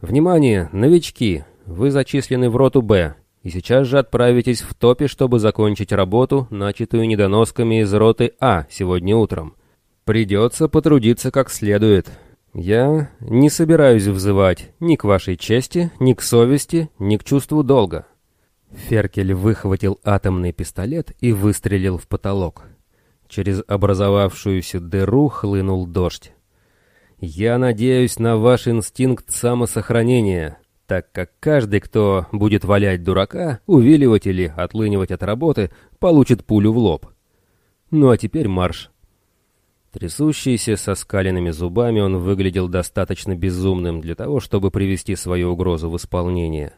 «Внимание, новички! Вы зачислены в роту «Б», и сейчас же отправитесь в топе, чтобы закончить работу, начатую недоносками из роты «А» сегодня утром. Придется потрудиться как следует. Я не собираюсь взывать ни к вашей чести, ни к совести, ни к чувству долга. Феркель выхватил атомный пистолет и выстрелил в потолок. Через образовавшуюся дыру хлынул дождь. «Я надеюсь на ваш инстинкт самосохранения, так как каждый, кто будет валять дурака, увиливать или отлынивать от работы, получит пулю в лоб. Ну а теперь марш». Трясущийся со скаленными зубами он выглядел достаточно безумным для того, чтобы привести свою угрозу в исполнение.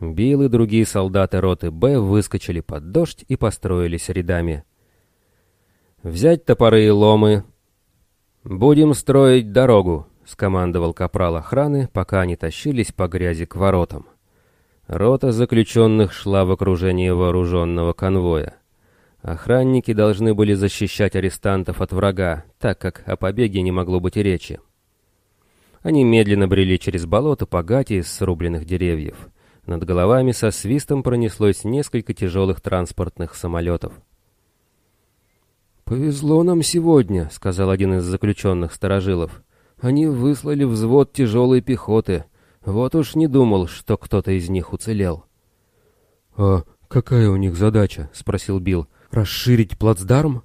Билл и другие солдаты роты «Б» выскочили под дождь и построились рядами. «Взять топоры и ломы. Будем строить дорогу», — скомандовал капрал охраны, пока они тащились по грязи к воротам. Рота заключенных шла в окружении вооруженного конвоя. Охранники должны были защищать арестантов от врага, так как о побеге не могло быть и речи. Они медленно брели через болото по гате из срубленных деревьев. Над головами со свистом пронеслось несколько тяжелых транспортных самолетов. «Повезло нам сегодня», — сказал один из заключенных сторожилов. «Они выслали взвод тяжелой пехоты. Вот уж не думал, что кто-то из них уцелел». «А какая у них задача?» — спросил Билл. «Расширить плацдарм?»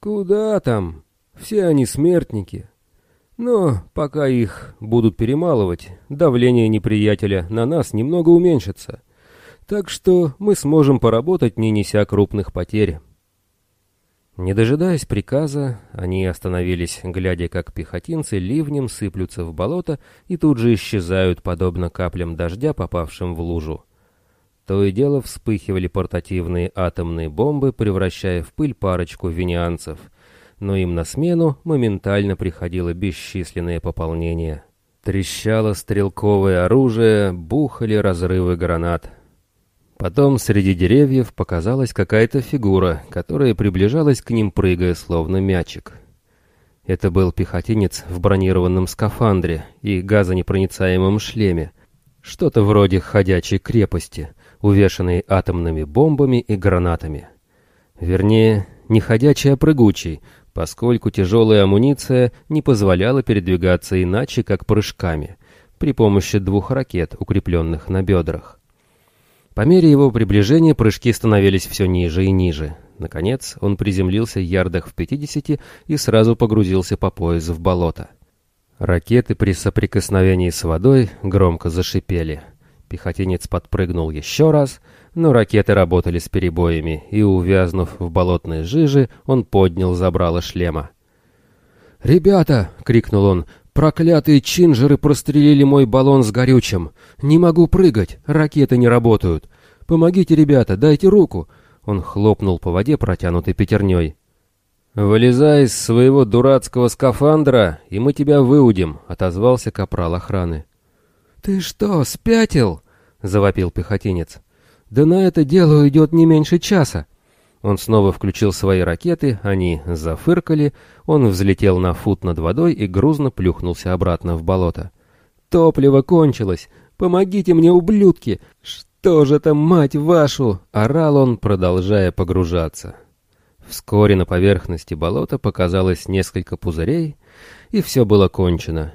«Куда там? Все они смертники. Но пока их будут перемалывать, давление неприятеля на нас немного уменьшится. Так что мы сможем поработать, не неся крупных потерь. Не дожидаясь приказа, они остановились, глядя, как пехотинцы ливнем сыплются в болото и тут же исчезают, подобно каплям дождя, попавшим в лужу. То и дело вспыхивали портативные атомные бомбы, превращая в пыль парочку венианцев — но им на смену моментально приходило бесчисленное пополнение. Трещало стрелковое оружие, бухали разрывы гранат. Потом среди деревьев показалась какая-то фигура, которая приближалась к ним, прыгая словно мячик. Это был пехотинец в бронированном скафандре и газонепроницаемом шлеме, что-то вроде ходячей крепости, увешанной атомными бомбами и гранатами. Вернее, не ходячий, а прыгучий, поскольку тяжелая амуниция не позволяла передвигаться иначе, как прыжками, при помощи двух ракет, укрепленных на бедрах. По мере его приближения прыжки становились все ниже и ниже. Наконец он приземлился ярдах в 50 и сразу погрузился по пояс в болото. Ракеты при соприкосновении с водой громко зашипели. Пехотинец подпрыгнул еще раз — но ракеты работали с перебоями, и, увязнув в болотной жиже, он поднял забрало шлема. «Ребята!» — крикнул он. «Проклятые чинжеры прострелили мой баллон с горючим! Не могу прыгать, ракеты не работают! Помогите, ребята, дайте руку!» Он хлопнул по воде, протянутой пятерней. «Вылезай из своего дурацкого скафандра, и мы тебя выудим», — отозвался капрал охраны. «Ты что, спятил?» — завопил пехотинец. Да на это дело уйдет не меньше часа. Он снова включил свои ракеты, они зафыркали, он взлетел на фут над водой и грузно плюхнулся обратно в болото. «Топливо кончилось! Помогите мне, ублюдки! Что же там, мать вашу!» — орал он, продолжая погружаться. Вскоре на поверхности болота показалось несколько пузырей, и все было кончено.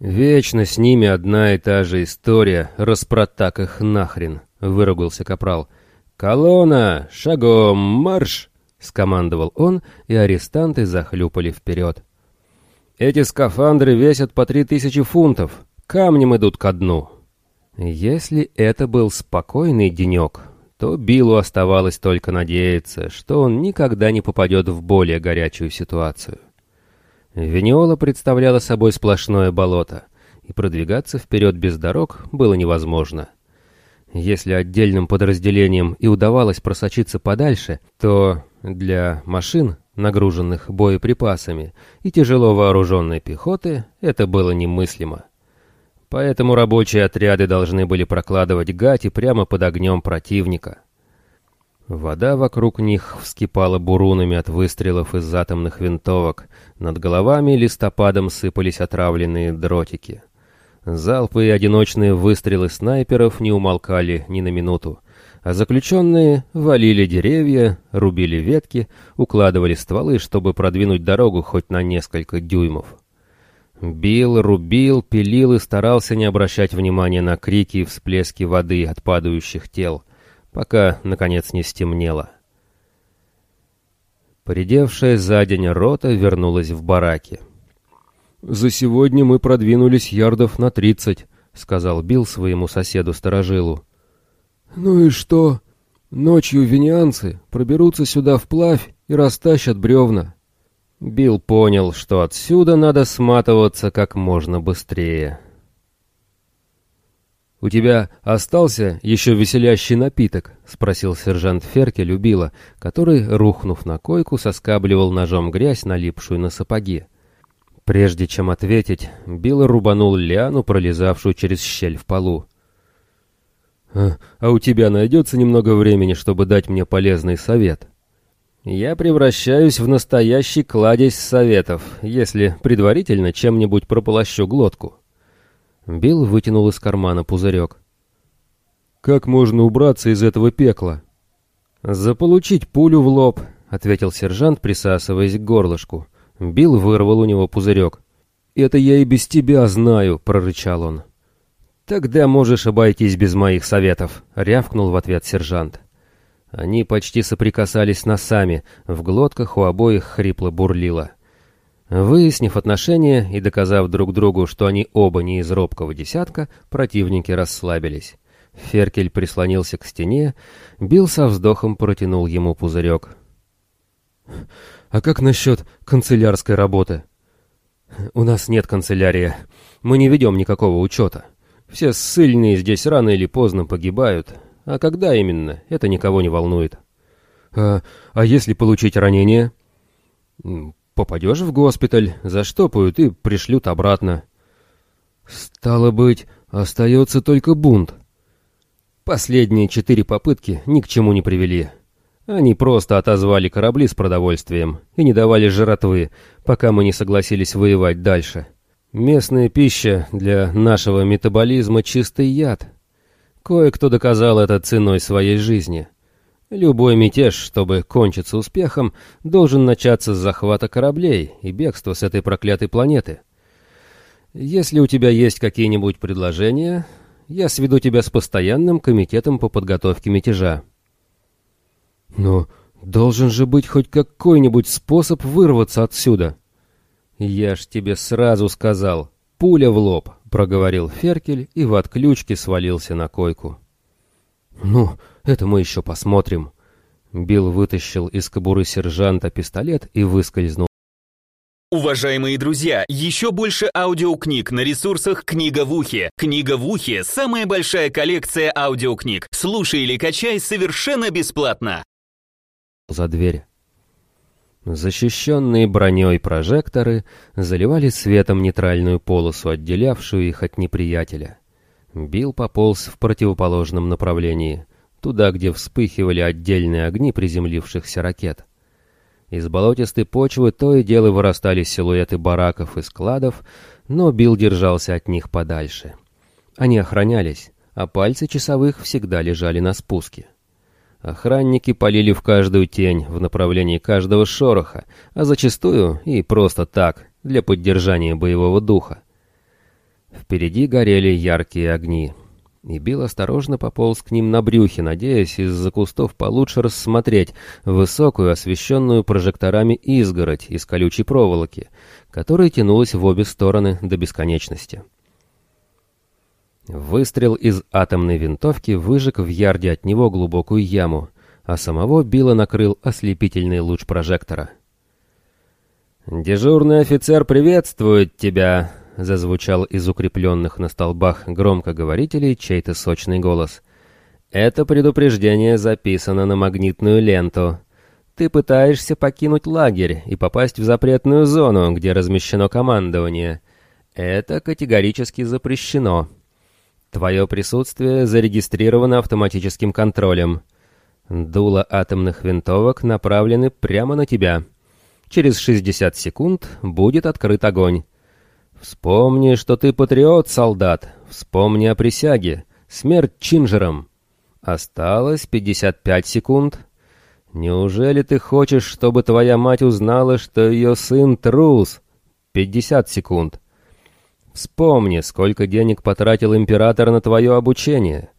Вечно с ними одна и та же история, распротак их нахрен выругался капрал. «Колонна! Шагом! Марш!» — скомандовал он, и арестанты захлюпали вперед. «Эти скафандры весят по три тысячи фунтов, камнем идут ко дну». Если это был спокойный денек, то Биллу оставалось только надеяться, что он никогда не попадет в более горячую ситуацию. Венеола представляла собой сплошное болото, и продвигаться вперед без дорог было невозможно. Если отдельным подразделениям и удавалось просочиться подальше, то для машин, нагруженных боеприпасами, и тяжело вооруженной пехоты это было немыслимо. Поэтому рабочие отряды должны были прокладывать гати прямо под огнем противника. Вода вокруг них вскипала бурунами от выстрелов из атомных винтовок, над головами листопадом сыпались отравленные дротики — Залпы и одиночные выстрелы снайперов не умолкали ни на минуту, а заключенные валили деревья, рубили ветки, укладывали стволы, чтобы продвинуть дорогу хоть на несколько дюймов. Бил, рубил, пилил и старался не обращать внимания на крики и всплески воды от падающих тел, пока, наконец, не стемнело. Поредевшая за день рота вернулась в бараки. «За сегодня мы продвинулись ярдов на тридцать», — сказал Билл своему соседу-сторожилу. «Ну и что? Ночью венеанцы проберутся сюда вплавь и растащат бревна». Билл понял, что отсюда надо сматываться как можно быстрее. «У тебя остался еще веселящий напиток?» — спросил сержант Ферке любила, который, рухнув на койку, соскабливал ножом грязь, налипшую на сапоги. Прежде чем ответить, Билл рубанул лиану, пролезавшую через щель в полу. «А, «А у тебя найдется немного времени, чтобы дать мне полезный совет?» «Я превращаюсь в настоящий кладезь советов, если предварительно чем-нибудь прополощу глотку». Билл вытянул из кармана пузырек. «Как можно убраться из этого пекла?» «Заполучить пулю в лоб», — ответил сержант, присасываясь к горлышку. Билл вырвал у него пузырек. «Это я и без тебя знаю», — прорычал он. «Тогда можешь обойтись без моих советов», — рявкнул в ответ сержант. Они почти соприкасались носами, в глотках у обоих хрипло бурлило. Выяснив отношения и доказав друг другу, что они оба не из робкого десятка, противники расслабились. Феркель прислонился к стене, Билл со вздохом протянул ему пузырек. «А как насчет канцелярской работы?» «У нас нет канцелярии. Мы не ведем никакого учета. Все ссыльные здесь рано или поздно погибают. А когда именно, это никого не волнует». «А, а если получить ранение?» Попадешь в госпиталь, заштопают и пришлют обратно. Стало быть, остается только бунт. Последние четыре попытки ни к чему не привели. Они просто отозвали корабли с продовольствием и не давали жратвы, пока мы не согласились воевать дальше. Местная пища для нашего метаболизма чистый яд. Кое-кто доказал это ценой своей жизни. Любой мятеж, чтобы кончиться успехом, должен начаться с захвата кораблей и бегства с этой проклятой планеты. Если у тебя есть какие-нибудь предложения, я сведу тебя с постоянным комитетом по подготовке мятежа. Но должен же быть хоть какой-нибудь способ вырваться отсюда. Я ж тебе сразу сказал, пуля в лоб, проговорил Феркель и в отключке свалился на койку. Ну, это мы еще посмотрим. Билл вытащил из кобуры сержанта пистолет и выскользнул. Уважаемые друзья, еще больше аудиокниг на ресурсах «Книга в ухе». «Книга в ухе» — самая большая коллекция аудиокниг. Слушай или качай совершенно бесплатно. За дверь. Защищенные броней прожекторы заливали светом нейтральную полосу, отделявшую их от неприятеля. Билл пополз в противоположном направлении туда, где вспыхивали отдельные огни приземлившихся ракет. Из болотистой почвы то и дело вырастали силуэты бараков и складов, но Билл держался от них подальше. Они охранялись, а пальцы часовых всегда лежали на спуске. Охранники полили в каждую тень, в направлении каждого шороха, а зачастую и просто так, для поддержания боевого духа. Впереди горели яркие огни, и Билл осторожно пополз к ним на брюхе, надеясь из-за кустов получше рассмотреть высокую, освещенную прожекторами изгородь из колючей проволоки, которая тянулась в обе стороны до бесконечности. Выстрел из атомной винтовки выжег в ярде от него глубокую яму, а самого Билла накрыл ослепительный луч прожектора. «Дежурный офицер приветствует тебя!» — зазвучал из укрепленных на столбах громкоговорителей чей-то сочный голос. «Это предупреждение записано на магнитную ленту. Ты пытаешься покинуть лагерь и попасть в запретную зону, где размещено командование. Это категорически запрещено. Твое присутствие зарегистрировано автоматическим контролем. Дуло атомных винтовок направлены прямо на тебя. Через 60 секунд будет открыт огонь. Вспомни, что ты патриот, солдат. Вспомни о присяге. Смерть Чинджером. Осталось 55 секунд. Неужели ты хочешь, чтобы твоя мать узнала, что ее сын трус? 50 секунд. Вспомни, сколько денег потратил император на твое обучение.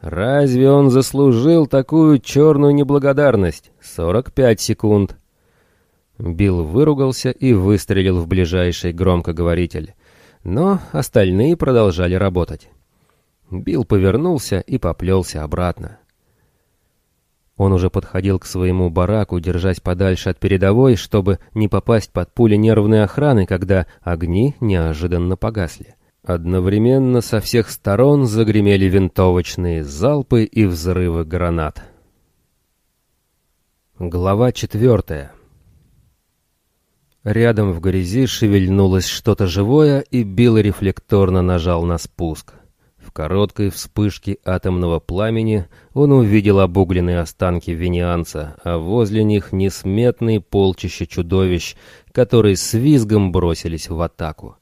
Разве он заслужил такую черную неблагодарность? 45 секунд. Билл выругался и выстрелил в ближайший громкоговоритель. Но остальные продолжали работать. Билл повернулся и поплелся обратно. Он уже подходил к своему бараку, держась подальше от передовой, чтобы не попасть под пули нервной охраны, когда огни неожиданно погасли. Одновременно со всех сторон загремели винтовочные залпы и взрывы гранат. Глава четвертая. Рядом в грязи шевельнулось что-то живое, и Билл рефлекторно нажал на спуск. В короткой вспышке атомного пламени он увидел обугленные останки венианца, а возле них несметные полчища чудовищ, которые с визгом бросились в атаку.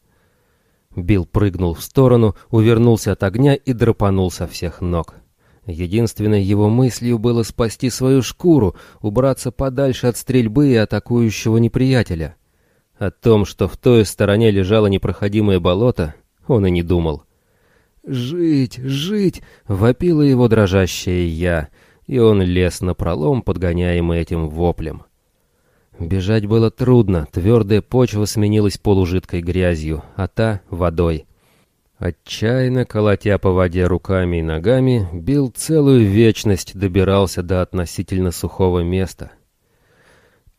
Билл прыгнул в сторону, увернулся от огня и драпанул со всех ног. Единственной его мыслью было спасти свою шкуру, убраться подальше от стрельбы и атакующего неприятеля. О том, что в той стороне лежало непроходимое болото, он и не думал. «Жить, жить!» — вопило его дрожащее «я», и он лез на пролом, подгоняемый этим воплем. Бежать было трудно, твердая почва сменилась полужидкой грязью, а та — водой. Отчаянно, колотя по воде руками и ногами, бил целую вечность, добирался до относительно сухого места.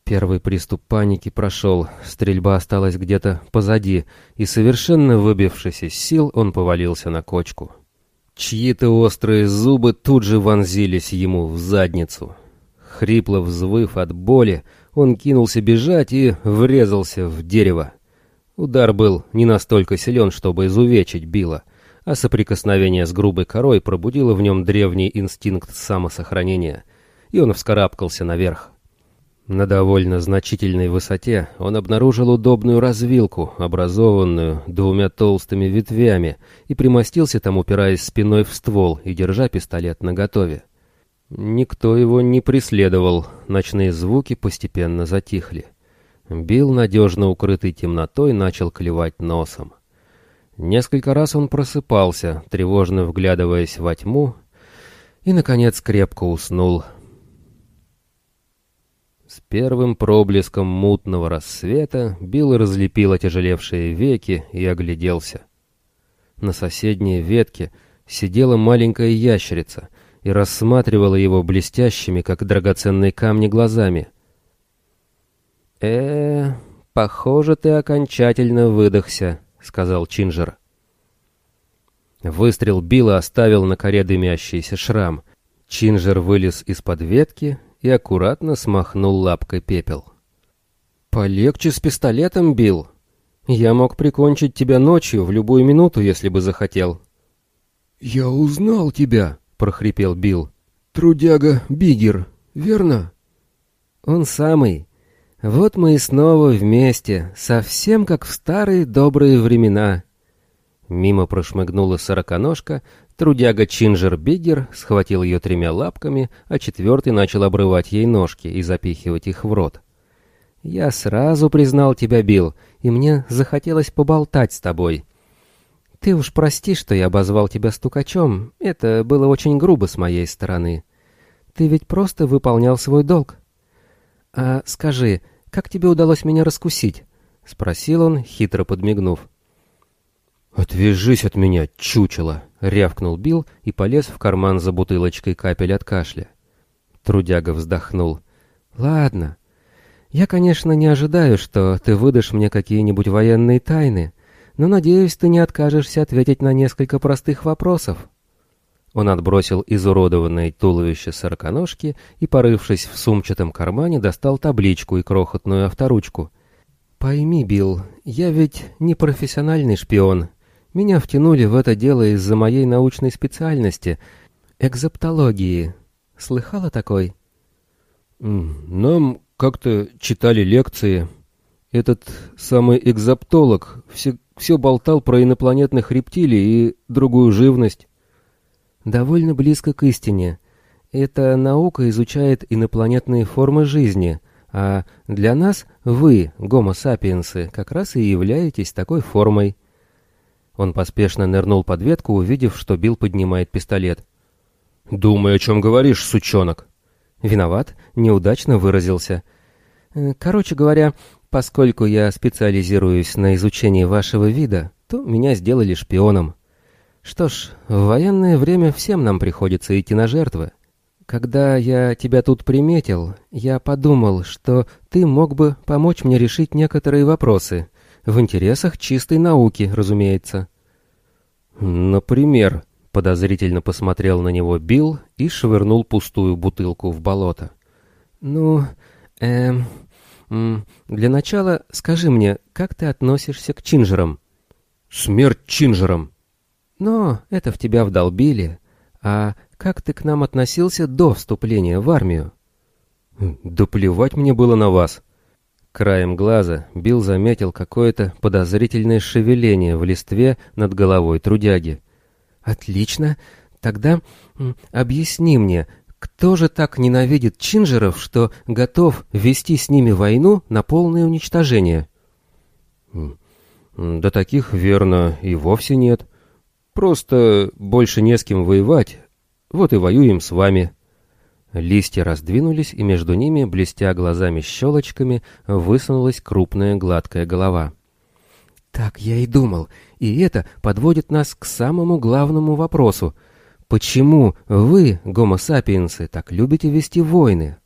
Первый приступ паники прошел, стрельба осталась где-то позади, и, совершенно выбившись из сил, он повалился на кочку. Чьи-то острые зубы тут же вонзились ему в задницу. Хрипло взвыв от боли, он кинулся бежать и врезался в дерево. Удар был не настолько силен, чтобы изувечить Билла, а соприкосновение с грубой корой пробудило в нем древний инстинкт самосохранения, и он вскарабкался наверх. На довольно значительной высоте он обнаружил удобную развилку, образованную двумя толстыми ветвями, и примостился там, упираясь спиной в ствол и держа пистолет наготове. Никто его не преследовал, ночные звуки постепенно затихли. Билл, надежно укрытый темнотой, начал клевать носом. Несколько раз он просыпался, тревожно вглядываясь во тьму, и, наконец, крепко уснул. С первым проблеском мутного рассвета Билл разлепил отяжелевшие веки и огляделся. На соседней ветке сидела маленькая ящерица — и рассматривала его блестящими, как драгоценные камни, глазами. э похоже, ты окончательно выдохся», — сказал Чинджер. Выстрел Билла оставил на коре дымящийся шрам. Чинджер вылез из-под ветки и аккуратно смахнул лапкой пепел. «Полегче с пистолетом, Билл. Я мог прикончить тебя ночью в любую минуту, если бы захотел». «Я узнал тебя», прохрипел Билл. «Трудяга Бигер, верно?» «Он самый. Вот мы и снова вместе, совсем как в старые добрые времена». Мимо прошмыгнула сороконожка, трудяга Чинджер Бигер схватил ее тремя лапками, а четвертый начал обрывать ей ножки и запихивать их в рот. «Я сразу признал тебя, Билл, и мне захотелось поболтать с тобой. «Ты уж прости, что я обозвал тебя стукачом. Это было очень грубо с моей стороны. Ты ведь просто выполнял свой долг». «А скажи, как тебе удалось меня раскусить?» — спросил он, хитро подмигнув. «Отвяжись от меня, чучело!» — рявкнул Билл и полез в карман за бутылочкой капель от кашля. Трудяга вздохнул. «Ладно. Я, конечно, не ожидаю, что ты выдашь мне какие-нибудь военные тайны, но, надеюсь, ты не откажешься ответить на несколько простых вопросов». Он отбросил изуродованное туловище сороконожки и, порывшись в сумчатом кармане, достал табличку и крохотную авторучку. «Пойми, Билл, я ведь не профессиональный шпион. Меня втянули в это дело из-за моей научной специальности — экзоптологии. Слыхала такой?» «Нам как-то читали лекции. Этот самый экзоптолог все все болтал про инопланетных рептилий и другую живность. Довольно близко к истине. Эта наука изучает инопланетные формы жизни, а для нас вы, гомо-сапиенсы, как раз и являетесь такой формой. Он поспешно нырнул под ветку, увидев, что Билл поднимает пистолет. «Думай, о чем говоришь, сучонок!» «Виноват, неудачно выразился. Э, короче говоря, Поскольку я специализируюсь на изучении вашего вида, то меня сделали шпионом. Что ж, в военное время всем нам приходится идти на жертвы. Когда я тебя тут приметил, я подумал, что ты мог бы помочь мне решить некоторые вопросы. В интересах чистой науки, разумеется. «Например», — подозрительно посмотрел на него Билл и швырнул пустую бутылку в болото. «Ну, эм... Для начала скажи мне, как ты относишься к чинжерам?» «Смерть чинжерам!» «Но это в тебя вдолбили. А как ты к нам относился до вступления в армию?» «Да плевать мне было на вас!» Краем глаза Билл заметил какое-то подозрительное шевеление в листве над головой трудяги. «Отлично. Тогда объясни мне, кто же так ненавидит чинжеров, что готов вести с ними войну на полное уничтожение?» «Да таких, верно, и вовсе нет. Просто больше не с кем воевать, вот и воюем с вами». Листья раздвинулись, и между ними, блестя глазами-щелочками, высунулась крупная гладкая голова. «Так я и думал, и это подводит нас к самому главному вопросу. Почему вы, гомо-сапиенсы, так любите вести войны?»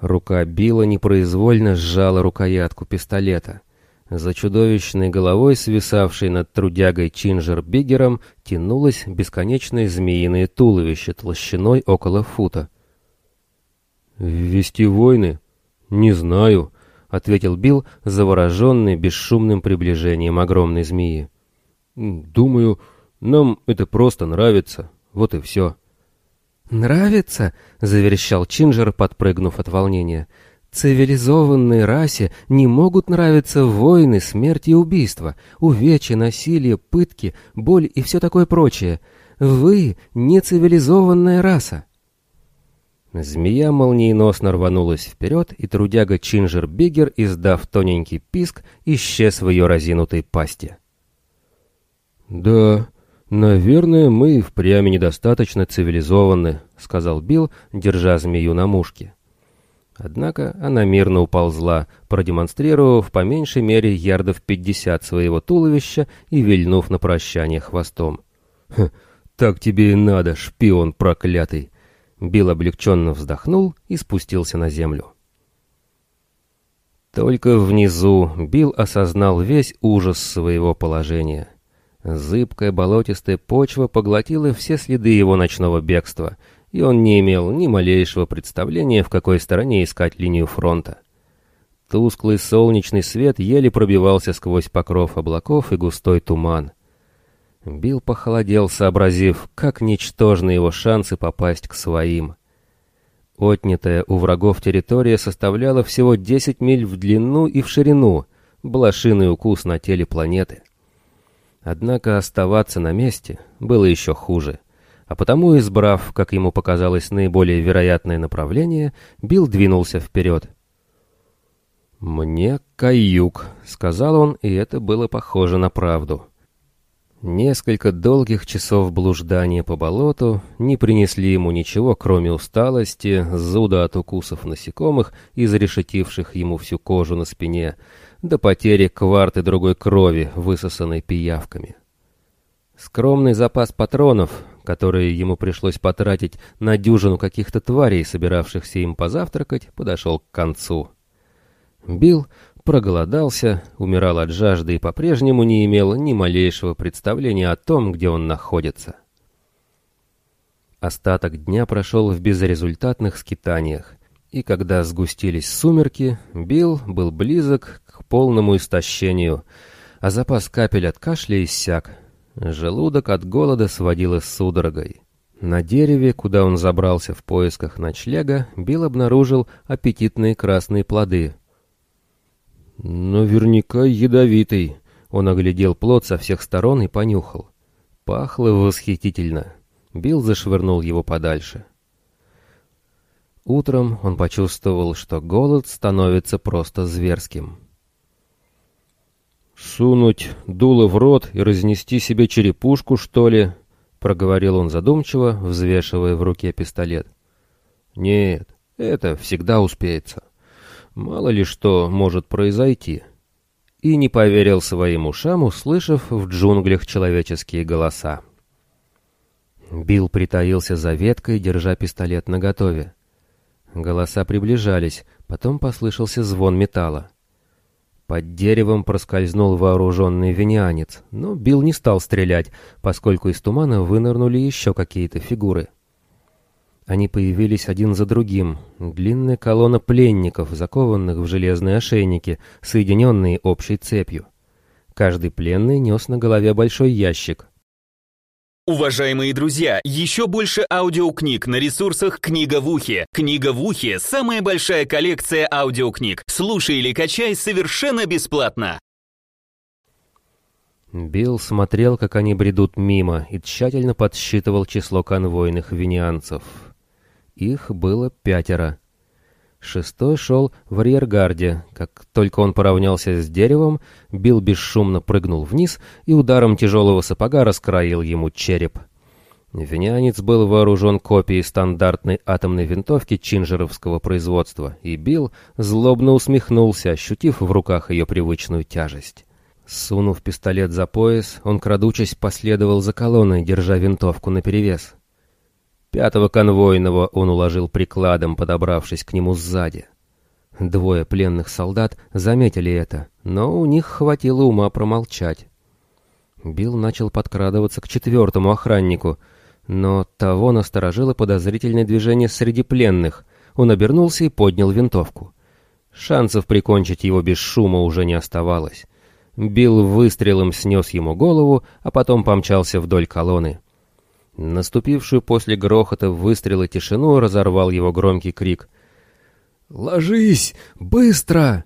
Рука Билла непроизвольно сжала рукоятку пистолета. За чудовищной головой, свисавшей над трудягой Чинджер-Биггером, тянулось бесконечное змеиное туловище толщиной около фута. «Вести войны? Не знаю», — ответил Билл, завороженный бесшумным приближением огромной змеи. «Думаю, нам это просто нравится, вот и все». «Нравится?» — заверещал Чинджер, подпрыгнув от волнения. «Цивилизованной расе не могут нравиться войны, смерть и убийства, увечья, насилие, пытки, боль и все такое прочее. Вы не цивилизованная раса». Змея молниеносно рванулась вперед, и трудяга Чинджер Биггер, издав тоненький писк, исчез в ее разинутой пасти. «Да, наверное, мы впрямь недостаточно цивилизованы», — сказал Билл, держа змею на мушке. Однако она мирно уползла, продемонстрировав по меньшей мере ярдов пятьдесят своего туловища и вильнув на прощание хвостом. «Так тебе и надо, шпион проклятый!» Билл облегченно вздохнул и спустился на землю. Только внизу Билл осознал весь ужас своего положения. Зыбкая болотистая почва поглотила все следы его ночного бегства, и он не имел ни малейшего представления, в какой стороне искать линию фронта. Тусклый солнечный свет еле пробивался сквозь покров облаков и густой туман. Билл похолодел, сообразив, как ничтожны его шансы попасть к своим. Отнятая у врагов территория составляла всего 10 миль в длину и в ширину, блошиный укус на теле планеты. Однако оставаться на месте было еще хуже, а потому, избрав, как ему показалось, наиболее вероятное направление, Билл двинулся вперед. «Мне каюк», — сказал он, и это было похоже на правду. Несколько долгих часов блуждания по болоту не принесли ему ничего, кроме усталости, зуда от укусов насекомых, изрешетивших ему всю кожу на спине, до потери кварты другой крови, высосанной пиявками. Скромный запас патронов, которые ему пришлось потратить на дюжину каких-то тварей, собиравшихся им позавтракать, подошел к концу. Билл проголодался, умирал от жажды и по-прежнему не имел ни малейшего представления о том, где он находится. Остаток дня прошел в безрезультатных скитаниях, и когда сгустились сумерки, Билл был близок к полному истощению, а запас капель от кашля иссяк. Желудок от голода сводило судорогой. На дереве, куда он забрался в поисках ночлега, Билл обнаружил аппетитные красные плоды — «Наверняка ядовитый», — он оглядел плод со всех сторон и понюхал. Пахло восхитительно. Билл зашвырнул его подальше. Утром он почувствовал, что голод становится просто зверским. «Сунуть дуло в рот и разнести себе черепушку, что ли?» — проговорил он задумчиво, взвешивая в руке пистолет. «Нет, это всегда успеется». Мало ли что может произойти. И не поверил своим ушам, услышав в джунглях человеческие голоса. Билл притаился за веткой, держа пистолет наготове. Голоса приближались, потом послышался звон металла. Под деревом проскользнул вооруженный венианец, но Билл не стал стрелять, поскольку из тумана вынырнули еще какие-то фигуры. Они появились один за другим. Длинная колонна пленников, закованных в железные ошейники, соединенные общей цепью. Каждый пленный нес на голове большой ящик. Уважаемые друзья, еще больше аудиокниг на ресурсах «Книга в ухе». «Книга в ухе» — самая большая коллекция аудиокниг. Слушай или качай совершенно бесплатно. Билл смотрел, как они бредут мимо, и тщательно подсчитывал число конвойных венианцев. Их было пятеро. Шестой шел в арьергарде. Как только он поравнялся с деревом, Билл бесшумно прыгнул вниз и ударом тяжелого сапога раскроил ему череп. Венянец был вооружен копией стандартной атомной винтовки чинжеровского производства, и Билл злобно усмехнулся, ощутив в руках ее привычную тяжесть. Сунув пистолет за пояс, он, крадучись, последовал за колонной, держа винтовку наперевес. Пятого конвойного он уложил прикладом, подобравшись к нему сзади. Двое пленных солдат заметили это, но у них хватило ума промолчать. Билл начал подкрадываться к четвертому охраннику, но того насторожило подозрительное движение среди пленных. Он обернулся и поднял винтовку. Шансов прикончить его без шума уже не оставалось. Билл выстрелом снес ему голову, а потом помчался вдоль колонны. Наступившую после грохота выстрела тишину разорвал его громкий крик. «Ложись! Быстро!»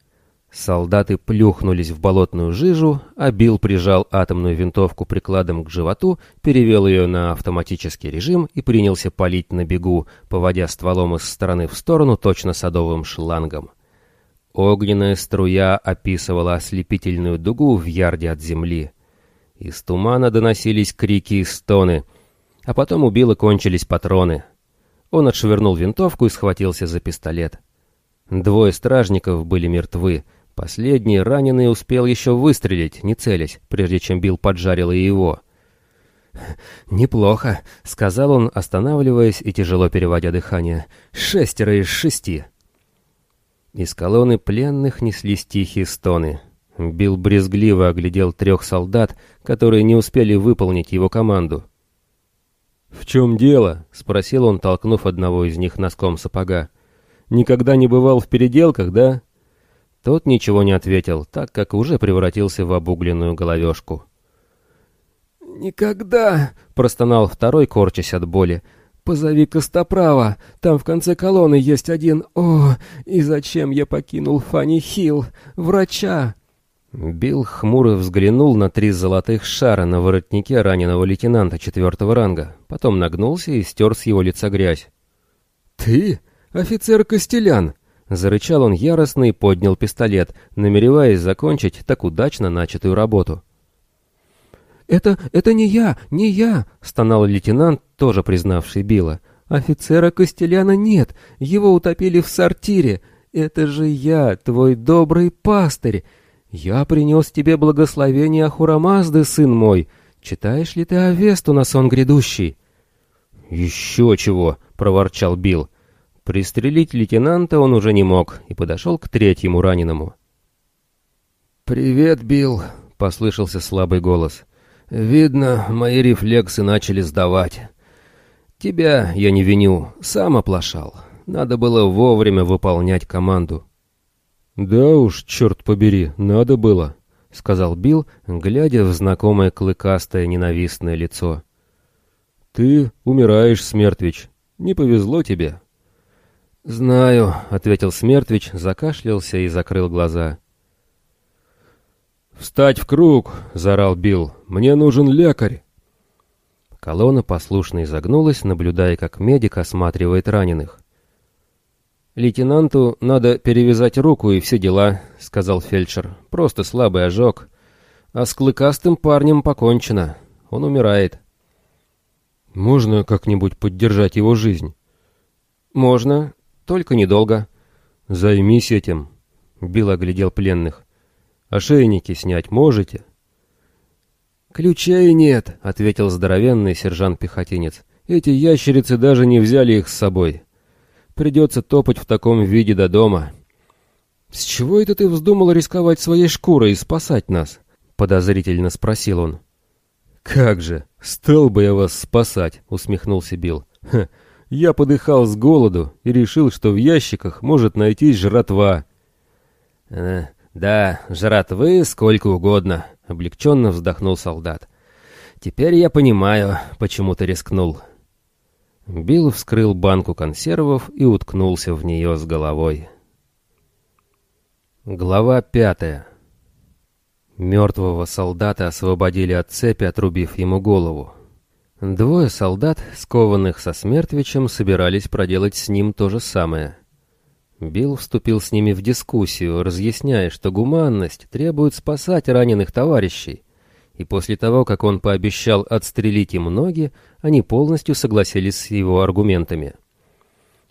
Солдаты плюхнулись в болотную жижу, а Билл прижал атомную винтовку прикладом к животу, перевел ее на автоматический режим и принялся палить на бегу, поводя стволом из стороны в сторону точно садовым шлангом. Огненная струя описывала ослепительную дугу в ярде от земли. Из тумана доносились крики и стоны — а потом у Билла кончились патроны. Он отшвырнул винтовку и схватился за пистолет. Двое стражников были мертвы. Последний, раненый, успел еще выстрелить, не целясь, прежде чем Билл поджарил и его. «Неплохо», — сказал он, останавливаясь и тяжело переводя дыхание. «Шестеро из шести». Из колонны пленных неслись тихие стоны. Билл брезгливо оглядел трех солдат, которые не успели выполнить его команду. «В чем дело?» — спросил он, толкнув одного из них носком сапога. «Никогда не бывал в переделках, да?» Тот ничего не ответил, так как уже превратился в обугленную головешку. «Никогда!» — простонал второй, корчась от боли. «Позови Костоправа, там в конце колонны есть один... О, и зачем я покинул Фанни Хилл? Врача!» Билл хмуро взглянул на три золотых шара на воротнике раненого лейтенанта четвертого ранга, потом нагнулся и стер с его лица грязь. «Ты? Офицер Костелян!» Зарычал он яростно и поднял пистолет, намереваясь закончить так удачно начатую работу. «Это... это не я, не я!» — стонал лейтенант, тоже признавший Билла. «Офицера Костеляна нет, его утопили в сортире. Это же я, твой добрый пастырь!» «Я принес тебе благословение Ахурамазды, сын мой. Читаешь ли ты Авесту на сон грядущий?» «Еще чего!» — проворчал Билл. Пристрелить лейтенанта он уже не мог и подошел к третьему раненому. «Привет, Билл!» — послышался слабый голос. «Видно, мои рефлексы начали сдавать. Тебя я не виню, сам оплошал. Надо было вовремя выполнять команду». «Да уж, черт побери, надо было», — сказал Билл, глядя в знакомое клыкастое ненавистное лицо. «Ты умираешь, Смертвич. Не повезло тебе». «Знаю», — ответил Смертвич, закашлялся и закрыл глаза. «Встать в круг!» — заорал Билл. «Мне нужен лекарь!» Колонна послушно изогнулась, наблюдая, как медик осматривает раненых. «Лейтенанту надо перевязать руку и все дела», — сказал фельдшер. «Просто слабый ожог. А с клыкастым парнем покончено. Он умирает». «Можно как-нибудь поддержать его жизнь?» «Можно, только недолго». «Займись этим», — Билл оглядел пленных. «Ошейники снять можете?» «Ключей нет», — ответил здоровенный сержант-пехотинец. «Эти ящерицы даже не взяли их с собой». Придется топать в таком виде до дома. «С чего это ты вздумал рисковать своей шкурой и спасать нас?» — подозрительно спросил он. «Как же, стал бы я вас спасать!» — усмехнулся Билл. «Ха, я подыхал с голоду и решил, что в ящиках может найтись жратва». «Э, «Да, жратвы сколько угодно», — облегченно вздохнул солдат. «Теперь я понимаю, почему ты рискнул». Билл вскрыл банку консервов и уткнулся в нее с головой. Глава пятая. Мертвого солдата освободили от цепи, отрубив ему голову. Двое солдат, скованных со смертвичем, собирались проделать с ним то же самое. Билл вступил с ними в дискуссию, разъясняя, что гуманность требует спасать раненых товарищей, и после того, как он пообещал отстрелить им ноги, они полностью согласились с его аргументами.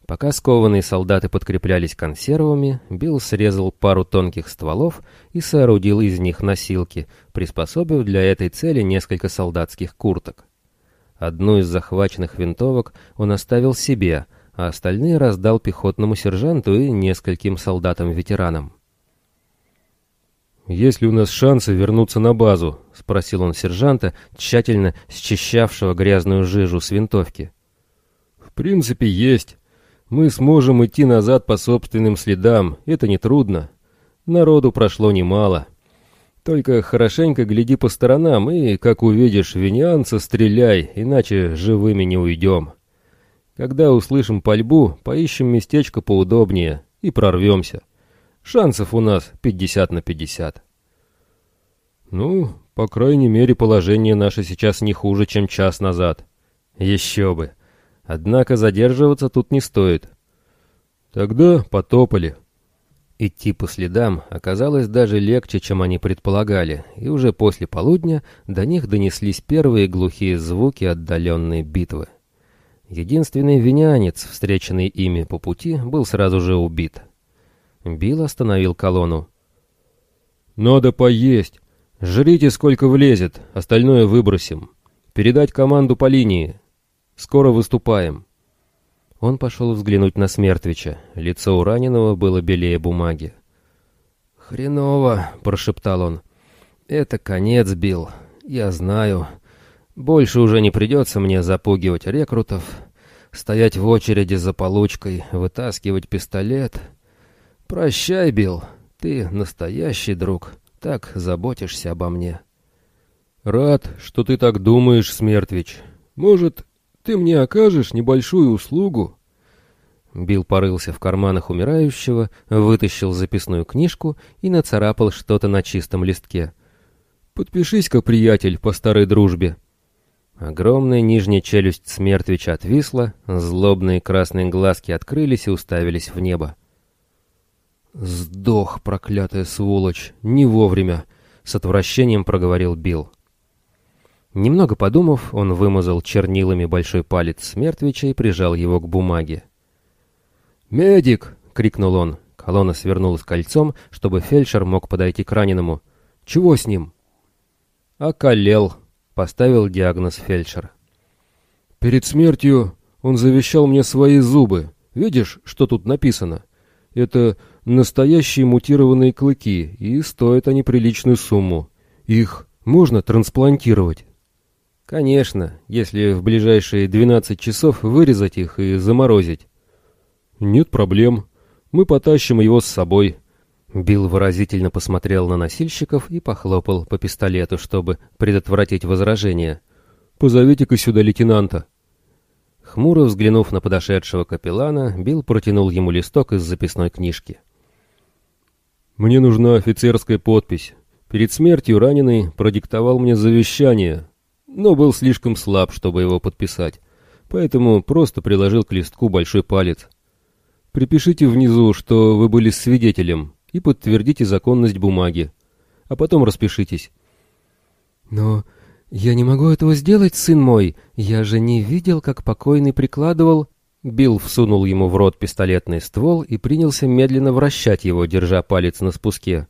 Пока скованные солдаты подкреплялись консервами, Билл срезал пару тонких стволов и соорудил из них носилки, приспособив для этой цели несколько солдатских курток. Одну из захваченных винтовок он оставил себе, а остальные раздал пехотному сержанту и нескольким солдатам-ветеранам. «Есть ли у нас шансы вернуться на базу?» — спросил он сержанта, тщательно счищавшего грязную жижу с винтовки. «В принципе, есть. Мы сможем идти назад по собственным следам, это нетрудно. Народу прошло немало. Только хорошенько гляди по сторонам и, как увидишь виньянца, стреляй, иначе живыми не уйдем. Когда услышим пальбу, поищем местечко поудобнее и прорвемся». Шансов у нас 50 на 50. Ну, по крайней мере, положение наше сейчас не хуже, чем час назад. Еще бы. Однако задерживаться тут не стоит. Тогда потопали. Идти по следам оказалось даже легче, чем они предполагали, и уже после полудня до них донеслись первые глухие звуки отдаленной битвы. Единственный винянец, встреченный ими по пути, был сразу же убит — Билл остановил колонну. «Надо поесть. Жрите, сколько влезет, остальное выбросим. Передать команду по линии. Скоро выступаем». Он пошел взглянуть на Смертвича. Лицо у раненого было белее бумаги. «Хреново», — прошептал он. «Это конец, Билл. Я знаю. Больше уже не придется мне запугивать рекрутов, стоять в очереди за получкой, вытаскивать пистолет». «Прощай, Билл, ты настоящий друг, так заботишься обо мне». «Рад, что ты так думаешь, Смертвич. Может, ты мне окажешь небольшую услугу?» Билл порылся в карманах умирающего, вытащил записную книжку и нацарапал что-то на чистом листке. «Подпишись-ка, приятель, по старой дружбе». Огромная нижняя челюсть Смертвича отвисла, злобные красные глазки открылись и уставились в небо. «Сдох, проклятая сволочь, не вовремя», — с отвращением проговорил Билл. Немного подумав, он вымазал чернилами большой палец Смертвича и прижал его к бумаге. «Медик!» — крикнул он. Колонна свернулась кольцом, чтобы фельдшер мог подойти к раненому. «Чего с ним?» «Околел», — поставил диагноз фельдшер. «Перед смертью он завещал мне свои зубы. Видишь, что тут написано? Это настоящие мутированные клыки, и стоят они приличную сумму. Их можно трансплантировать? Конечно, если в ближайшие 12 часов вырезать их и заморозить. Нет проблем. Мы потащим его с собой. Билл выразительно посмотрел на носильщиков и похлопал по пистолету, чтобы предотвратить возражение. «Позовите-ка сюда лейтенанта». Хмуро взглянув на подошедшего капеллана, Билл протянул ему листок из записной книжки. «Мне нужна офицерская подпись. Перед смертью раненый продиктовал мне завещание, но был слишком слаб, чтобы его подписать, поэтому просто приложил к листку большой палец. Припишите внизу, что вы были свидетелем, и подтвердите законность бумаги, а потом распишитесь». «Но я не могу этого сделать, сын мой. Я же не видел, как покойный прикладывал...» Билл всунул ему в рот пистолетный ствол и принялся медленно вращать его, держа палец на спуске.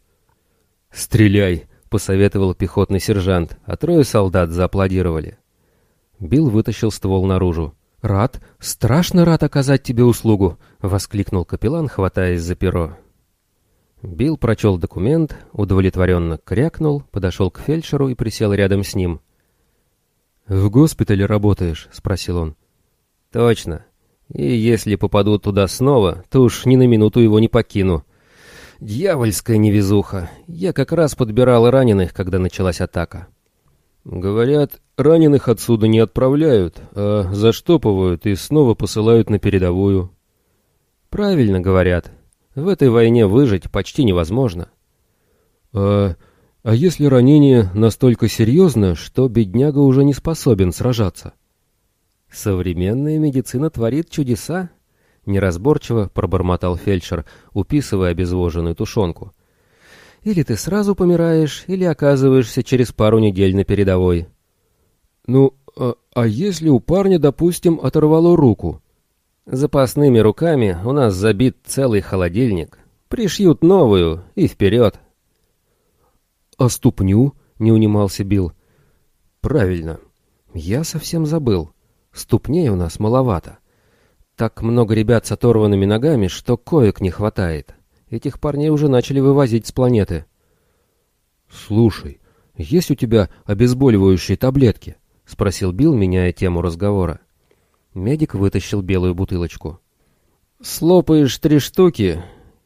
«Стреляй!» — посоветовал пехотный сержант, а трое солдат зааплодировали. Билл вытащил ствол наружу. «Рад, страшно рад оказать тебе услугу!» — воскликнул капеллан, хватаясь за перо. Билл прочел документ, удовлетворенно крякнул, подошел к фельдшеру и присел рядом с ним. «В госпитале работаешь?» — спросил он. «Точно. И если попаду туда снова, то уж ни на минуту его не покину. Дьявольская невезуха. Я как раз подбирал раненых, когда началась атака». «Говорят, раненых отсюда не отправляют, а заштопывают и снова посылают на передовую». «Правильно говорят. В этой войне выжить почти невозможно». «А а если ранение настолько серьезно, что бедняга уже не способен сражаться? Современная медицина творит чудеса, неразборчиво пробормотал фельдшер, уписывая обезвоженную тушенку. Или ты сразу помираешь, или оказываешься через пару недель на передовой. Ну, а, а если у парня, допустим, оторвало руку? Запасными руками у нас забит целый холодильник. Пришьют новую и вперед. «А ступню?» — не унимался Билл. «Правильно. Я совсем забыл. Ступней у нас маловато. Так много ребят с оторванными ногами, что коек не хватает. Этих парней уже начали вывозить с планеты». «Слушай, есть у тебя обезболивающие таблетки?» — спросил Билл, меняя тему разговора. Медик вытащил белую бутылочку. «Слопаешь три штуки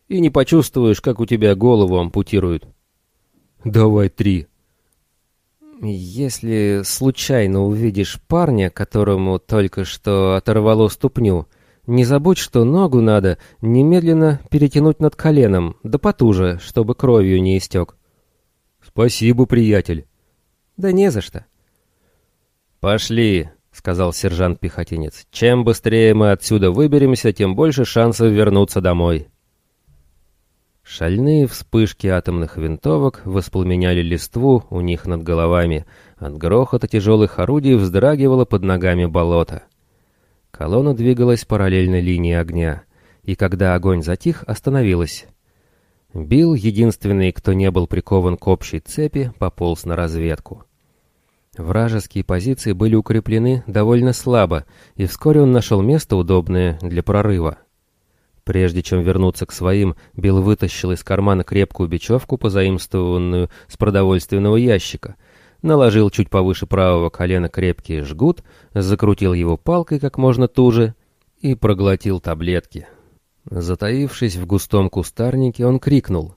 и не почувствуешь, как у тебя голову ампутируют». «Давай три». «Если случайно увидишь парня, которому только что оторвало ступню, не забудь, что ногу надо немедленно перетянуть над коленом, да потуже, чтобы кровью не истек». «Спасибо, приятель». «Да не за что». «Пошли», — сказал сержант-пехотинец. «Чем быстрее мы отсюда выберемся, тем больше шансов вернуться домой». Шальные вспышки атомных винтовок воспламеняли листву у них над головами. От грохота тяжелых орудий вздрагивало под ногами болото. Колонна двигалась параллельно линии огня, и когда огонь затих, остановилась. Билл, единственный, кто не был прикован к общей цепи, пополз на разведку. Вражеские позиции были укреплены довольно слабо, и вскоре он нашел место, удобное для прорыва. Прежде чем вернуться к своим, Билл вытащил из кармана крепкую бечевку, позаимствованную с продовольственного ящика, наложил чуть повыше правого колена крепкий жгут, закрутил его палкой как можно туже и проглотил таблетки. Затаившись в густом кустарнике, он крикнул.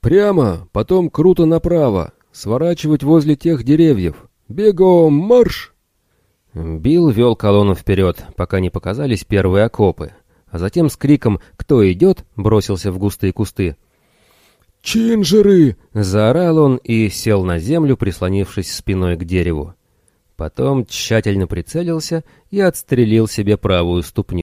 «Прямо, потом круто направо, сворачивать возле тех деревьев. Бегом, марш!» Билл вел колонну вперед, пока не показались первые окопы а затем с криком «Кто идет?» бросился в густые кусты. «Чинжеры!» — заорал он и сел на землю, прислонившись спиной к дереву. Потом тщательно прицелился и отстрелил себе правую ступню.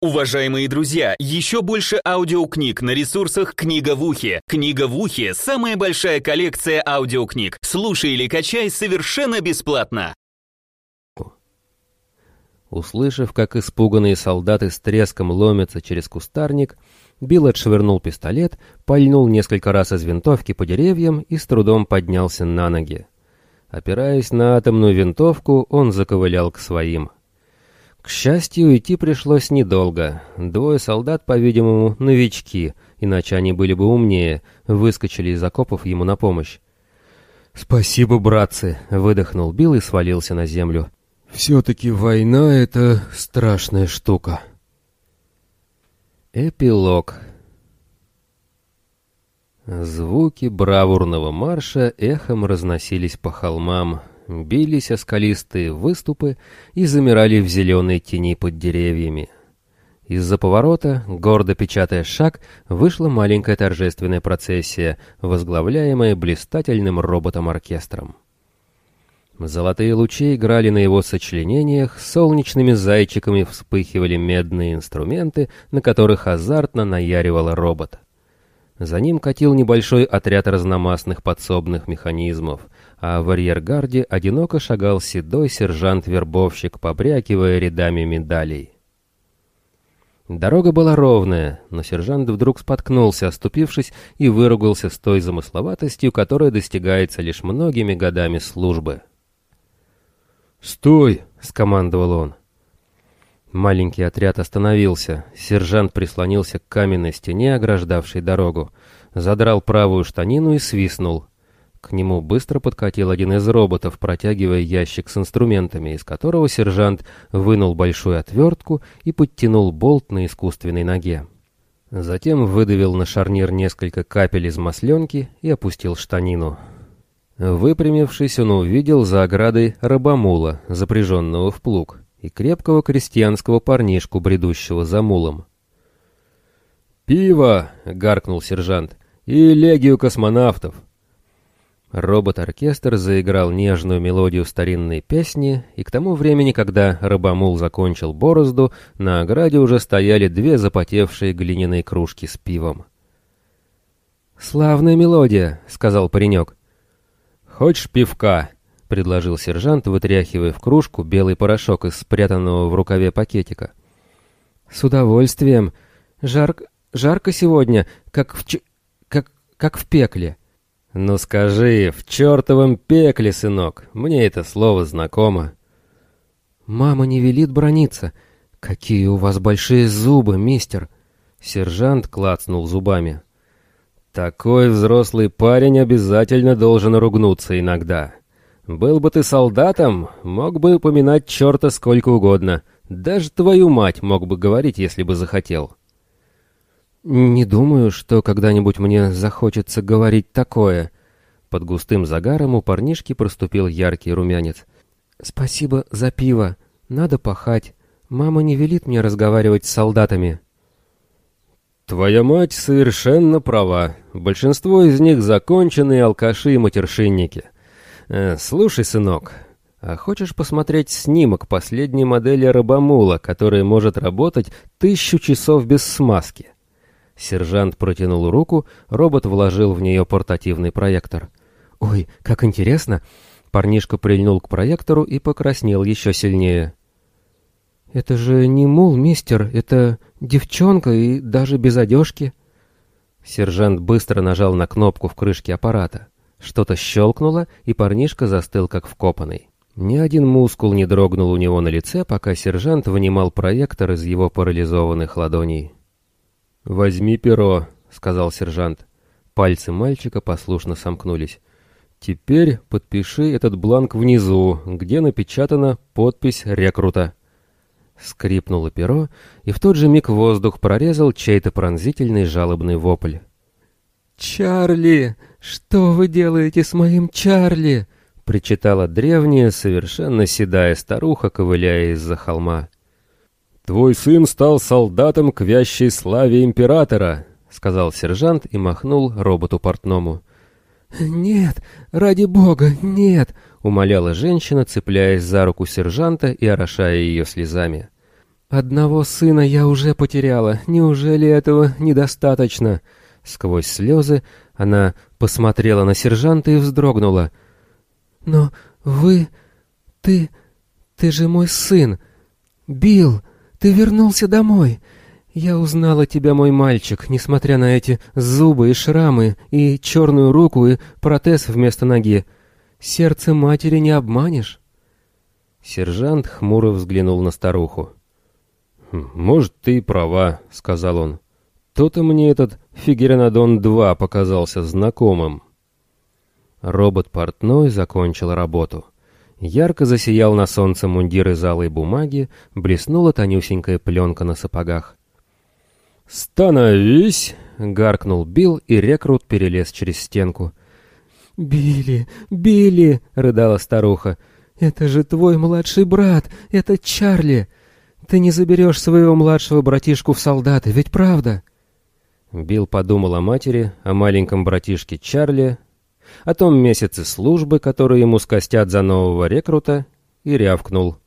Уважаемые друзья, еще больше аудиокниг на ресурсах «Книга в ухе». «Книга в ухе» — самая большая коллекция аудиокниг. Слушай или качай совершенно бесплатно. Услышав, как испуганные солдаты с треском ломятся через кустарник, Билл отшвырнул пистолет, пальнул несколько раз из винтовки по деревьям и с трудом поднялся на ноги. Опираясь на атомную винтовку, он заковылял к своим. К счастью, идти пришлось недолго. Двое солдат, по-видимому, новички, иначе они были бы умнее, выскочили из окопов ему на помощь. «Спасибо, братцы!» — выдохнул Билл и свалился на землю. Все-таки война — это страшная штука. Эпилог Звуки бравурного марша эхом разносились по холмам, бились о скалистые выступы и замирали в зеленой тени под деревьями. Из-за поворота, гордо печатая шаг, вышла маленькая торжественная процессия, возглавляемая блистательным роботом-оркестром. Золотые лучи играли на его сочленениях, солнечными зайчиками вспыхивали медные инструменты, на которых азартно наяривал робот. За ним катил небольшой отряд разномастных подсобных механизмов, а в арьергарде одиноко шагал седой сержант-вербовщик, побрякивая рядами медалей. Дорога была ровная, но сержант вдруг споткнулся, оступившись, и выругался с той замысловатостью, которая достигается лишь многими годами службы. «Стой!» — скомандовал он. Маленький отряд остановился. Сержант прислонился к каменной стене, ограждавшей дорогу. задрал правую штанину и свистнул. К нему быстро подкатил один из роботов, протягивая ящик с инструментами, из которого сержант вынул большую отвертку и подтянул болт на искусственной ноге. Затем выдавил на шарнир несколько капель из масленки и опустил штанину. Выпрямившись, он увидел за оградой рабомула, запряженного в плуг, и крепкого крестьянского парнишку, бредущего за мулом. «Пиво!» — гаркнул сержант. «И легию космонавтов!» Робот-оркестр заиграл нежную мелодию старинной песни, и к тому времени, когда рабомул закончил борозду, на ограде уже стояли две запотевшие глиняные кружки с пивом. «Славная мелодия», — сказал паренек. «Хочешь пивка?» — предложил сержант, вытряхивая в кружку белый порошок из спрятанного в рукаве пакетика. «С удовольствием. Жарко, жарко сегодня, как в ч... как... как в пекле». «Ну скажи, в чертовом пекле, сынок, мне это слово знакомо». «Мама не велит брониться. Какие у вас большие зубы, мистер!» Сержант клацнул зубами. «Такой взрослый парень обязательно должен ругнуться иногда. Был бы ты солдатом, мог бы упоминать черта сколько угодно. Даже твою мать мог бы говорить, если бы захотел». «Не думаю, что когда-нибудь мне захочется говорить такое». Под густым загаром у парнишки проступил яркий румянец. «Спасибо за пиво. Надо пахать. Мама не велит мне разговаривать с солдатами». «Твоя мать совершенно права. Большинство из них законченные алкаши и матершинники. Э, слушай, сынок, а хочешь посмотреть снимок последней модели Рабамула, которая может работать тысячу часов без смазки?» Сержант протянул руку, робот вложил в нее портативный проектор. «Ой, как интересно!» Парнишка прильнул к проектору и покраснел еще сильнее. «Это же не мул, мистер, это девчонка и даже без одежки». Сержант быстро нажал на кнопку в крышке аппарата. Что-то щелкнуло, и парнишка застыл как вкопанный. Ни один мускул не дрогнул у него на лице, пока сержант вынимал проектор из его парализованных ладоней. «Возьми перо», — сказал сержант. Пальцы мальчика послушно сомкнулись. «Теперь подпиши этот бланк внизу, где напечатана подпись рекрута». Скрипнуло перо, и в тот же миг воздух прорезал чей-то пронзительный жалобный вопль. «Чарли! Что вы делаете с моим Чарли?» — причитала древняя, совершенно седая старуха, ковыляя из-за холма. «Твой сын стал солдатом к вящей славе императора», — сказал сержант и махнул роботу-портному. «Нет, ради бога, нет!» — умоляла женщина, цепляясь за руку сержанта и орошая ее слезами. «Одного сына я уже потеряла. Неужели этого недостаточно?» Сквозь слезы она посмотрела на сержанта и вздрогнула. «Но вы... ты... ты же мой сын! Билл!» Ты вернулся домой. Я узнала тебя, мой мальчик, несмотря на эти зубы и шрамы, и черную руку, и протез вместо ноги. Сердце матери не обманешь. Сержант хмуро взглянул на старуху. «Хм, «Может, ты и права», — сказал он. «То-то мне этот Фигеренадон-2 показался знакомым». Робот портной закончил работу. Ярко засиял на солнце мундир из алой бумаги, блеснула тонюсенькая пленка на сапогах. «Становись!» — гаркнул Билл, и рекрут перелез через стенку. «Билли, Билли!» — рыдала старуха. «Это же твой младший брат! Это Чарли! Ты не заберешь своего младшего братишку в солдаты, ведь правда?» Билл подумал о матери, о маленьком братишке Чарли, о том месяце службы, который ему скостят за нового рекрута, и рявкнул.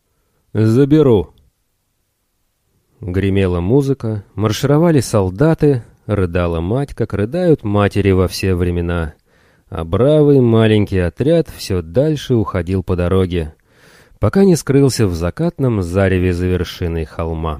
«Заберу». Гремела музыка, маршировали солдаты, рыдала мать, как рыдают матери во все времена. А бравый маленький отряд все дальше уходил по дороге, пока не скрылся в закатном зареве за вершиной холма.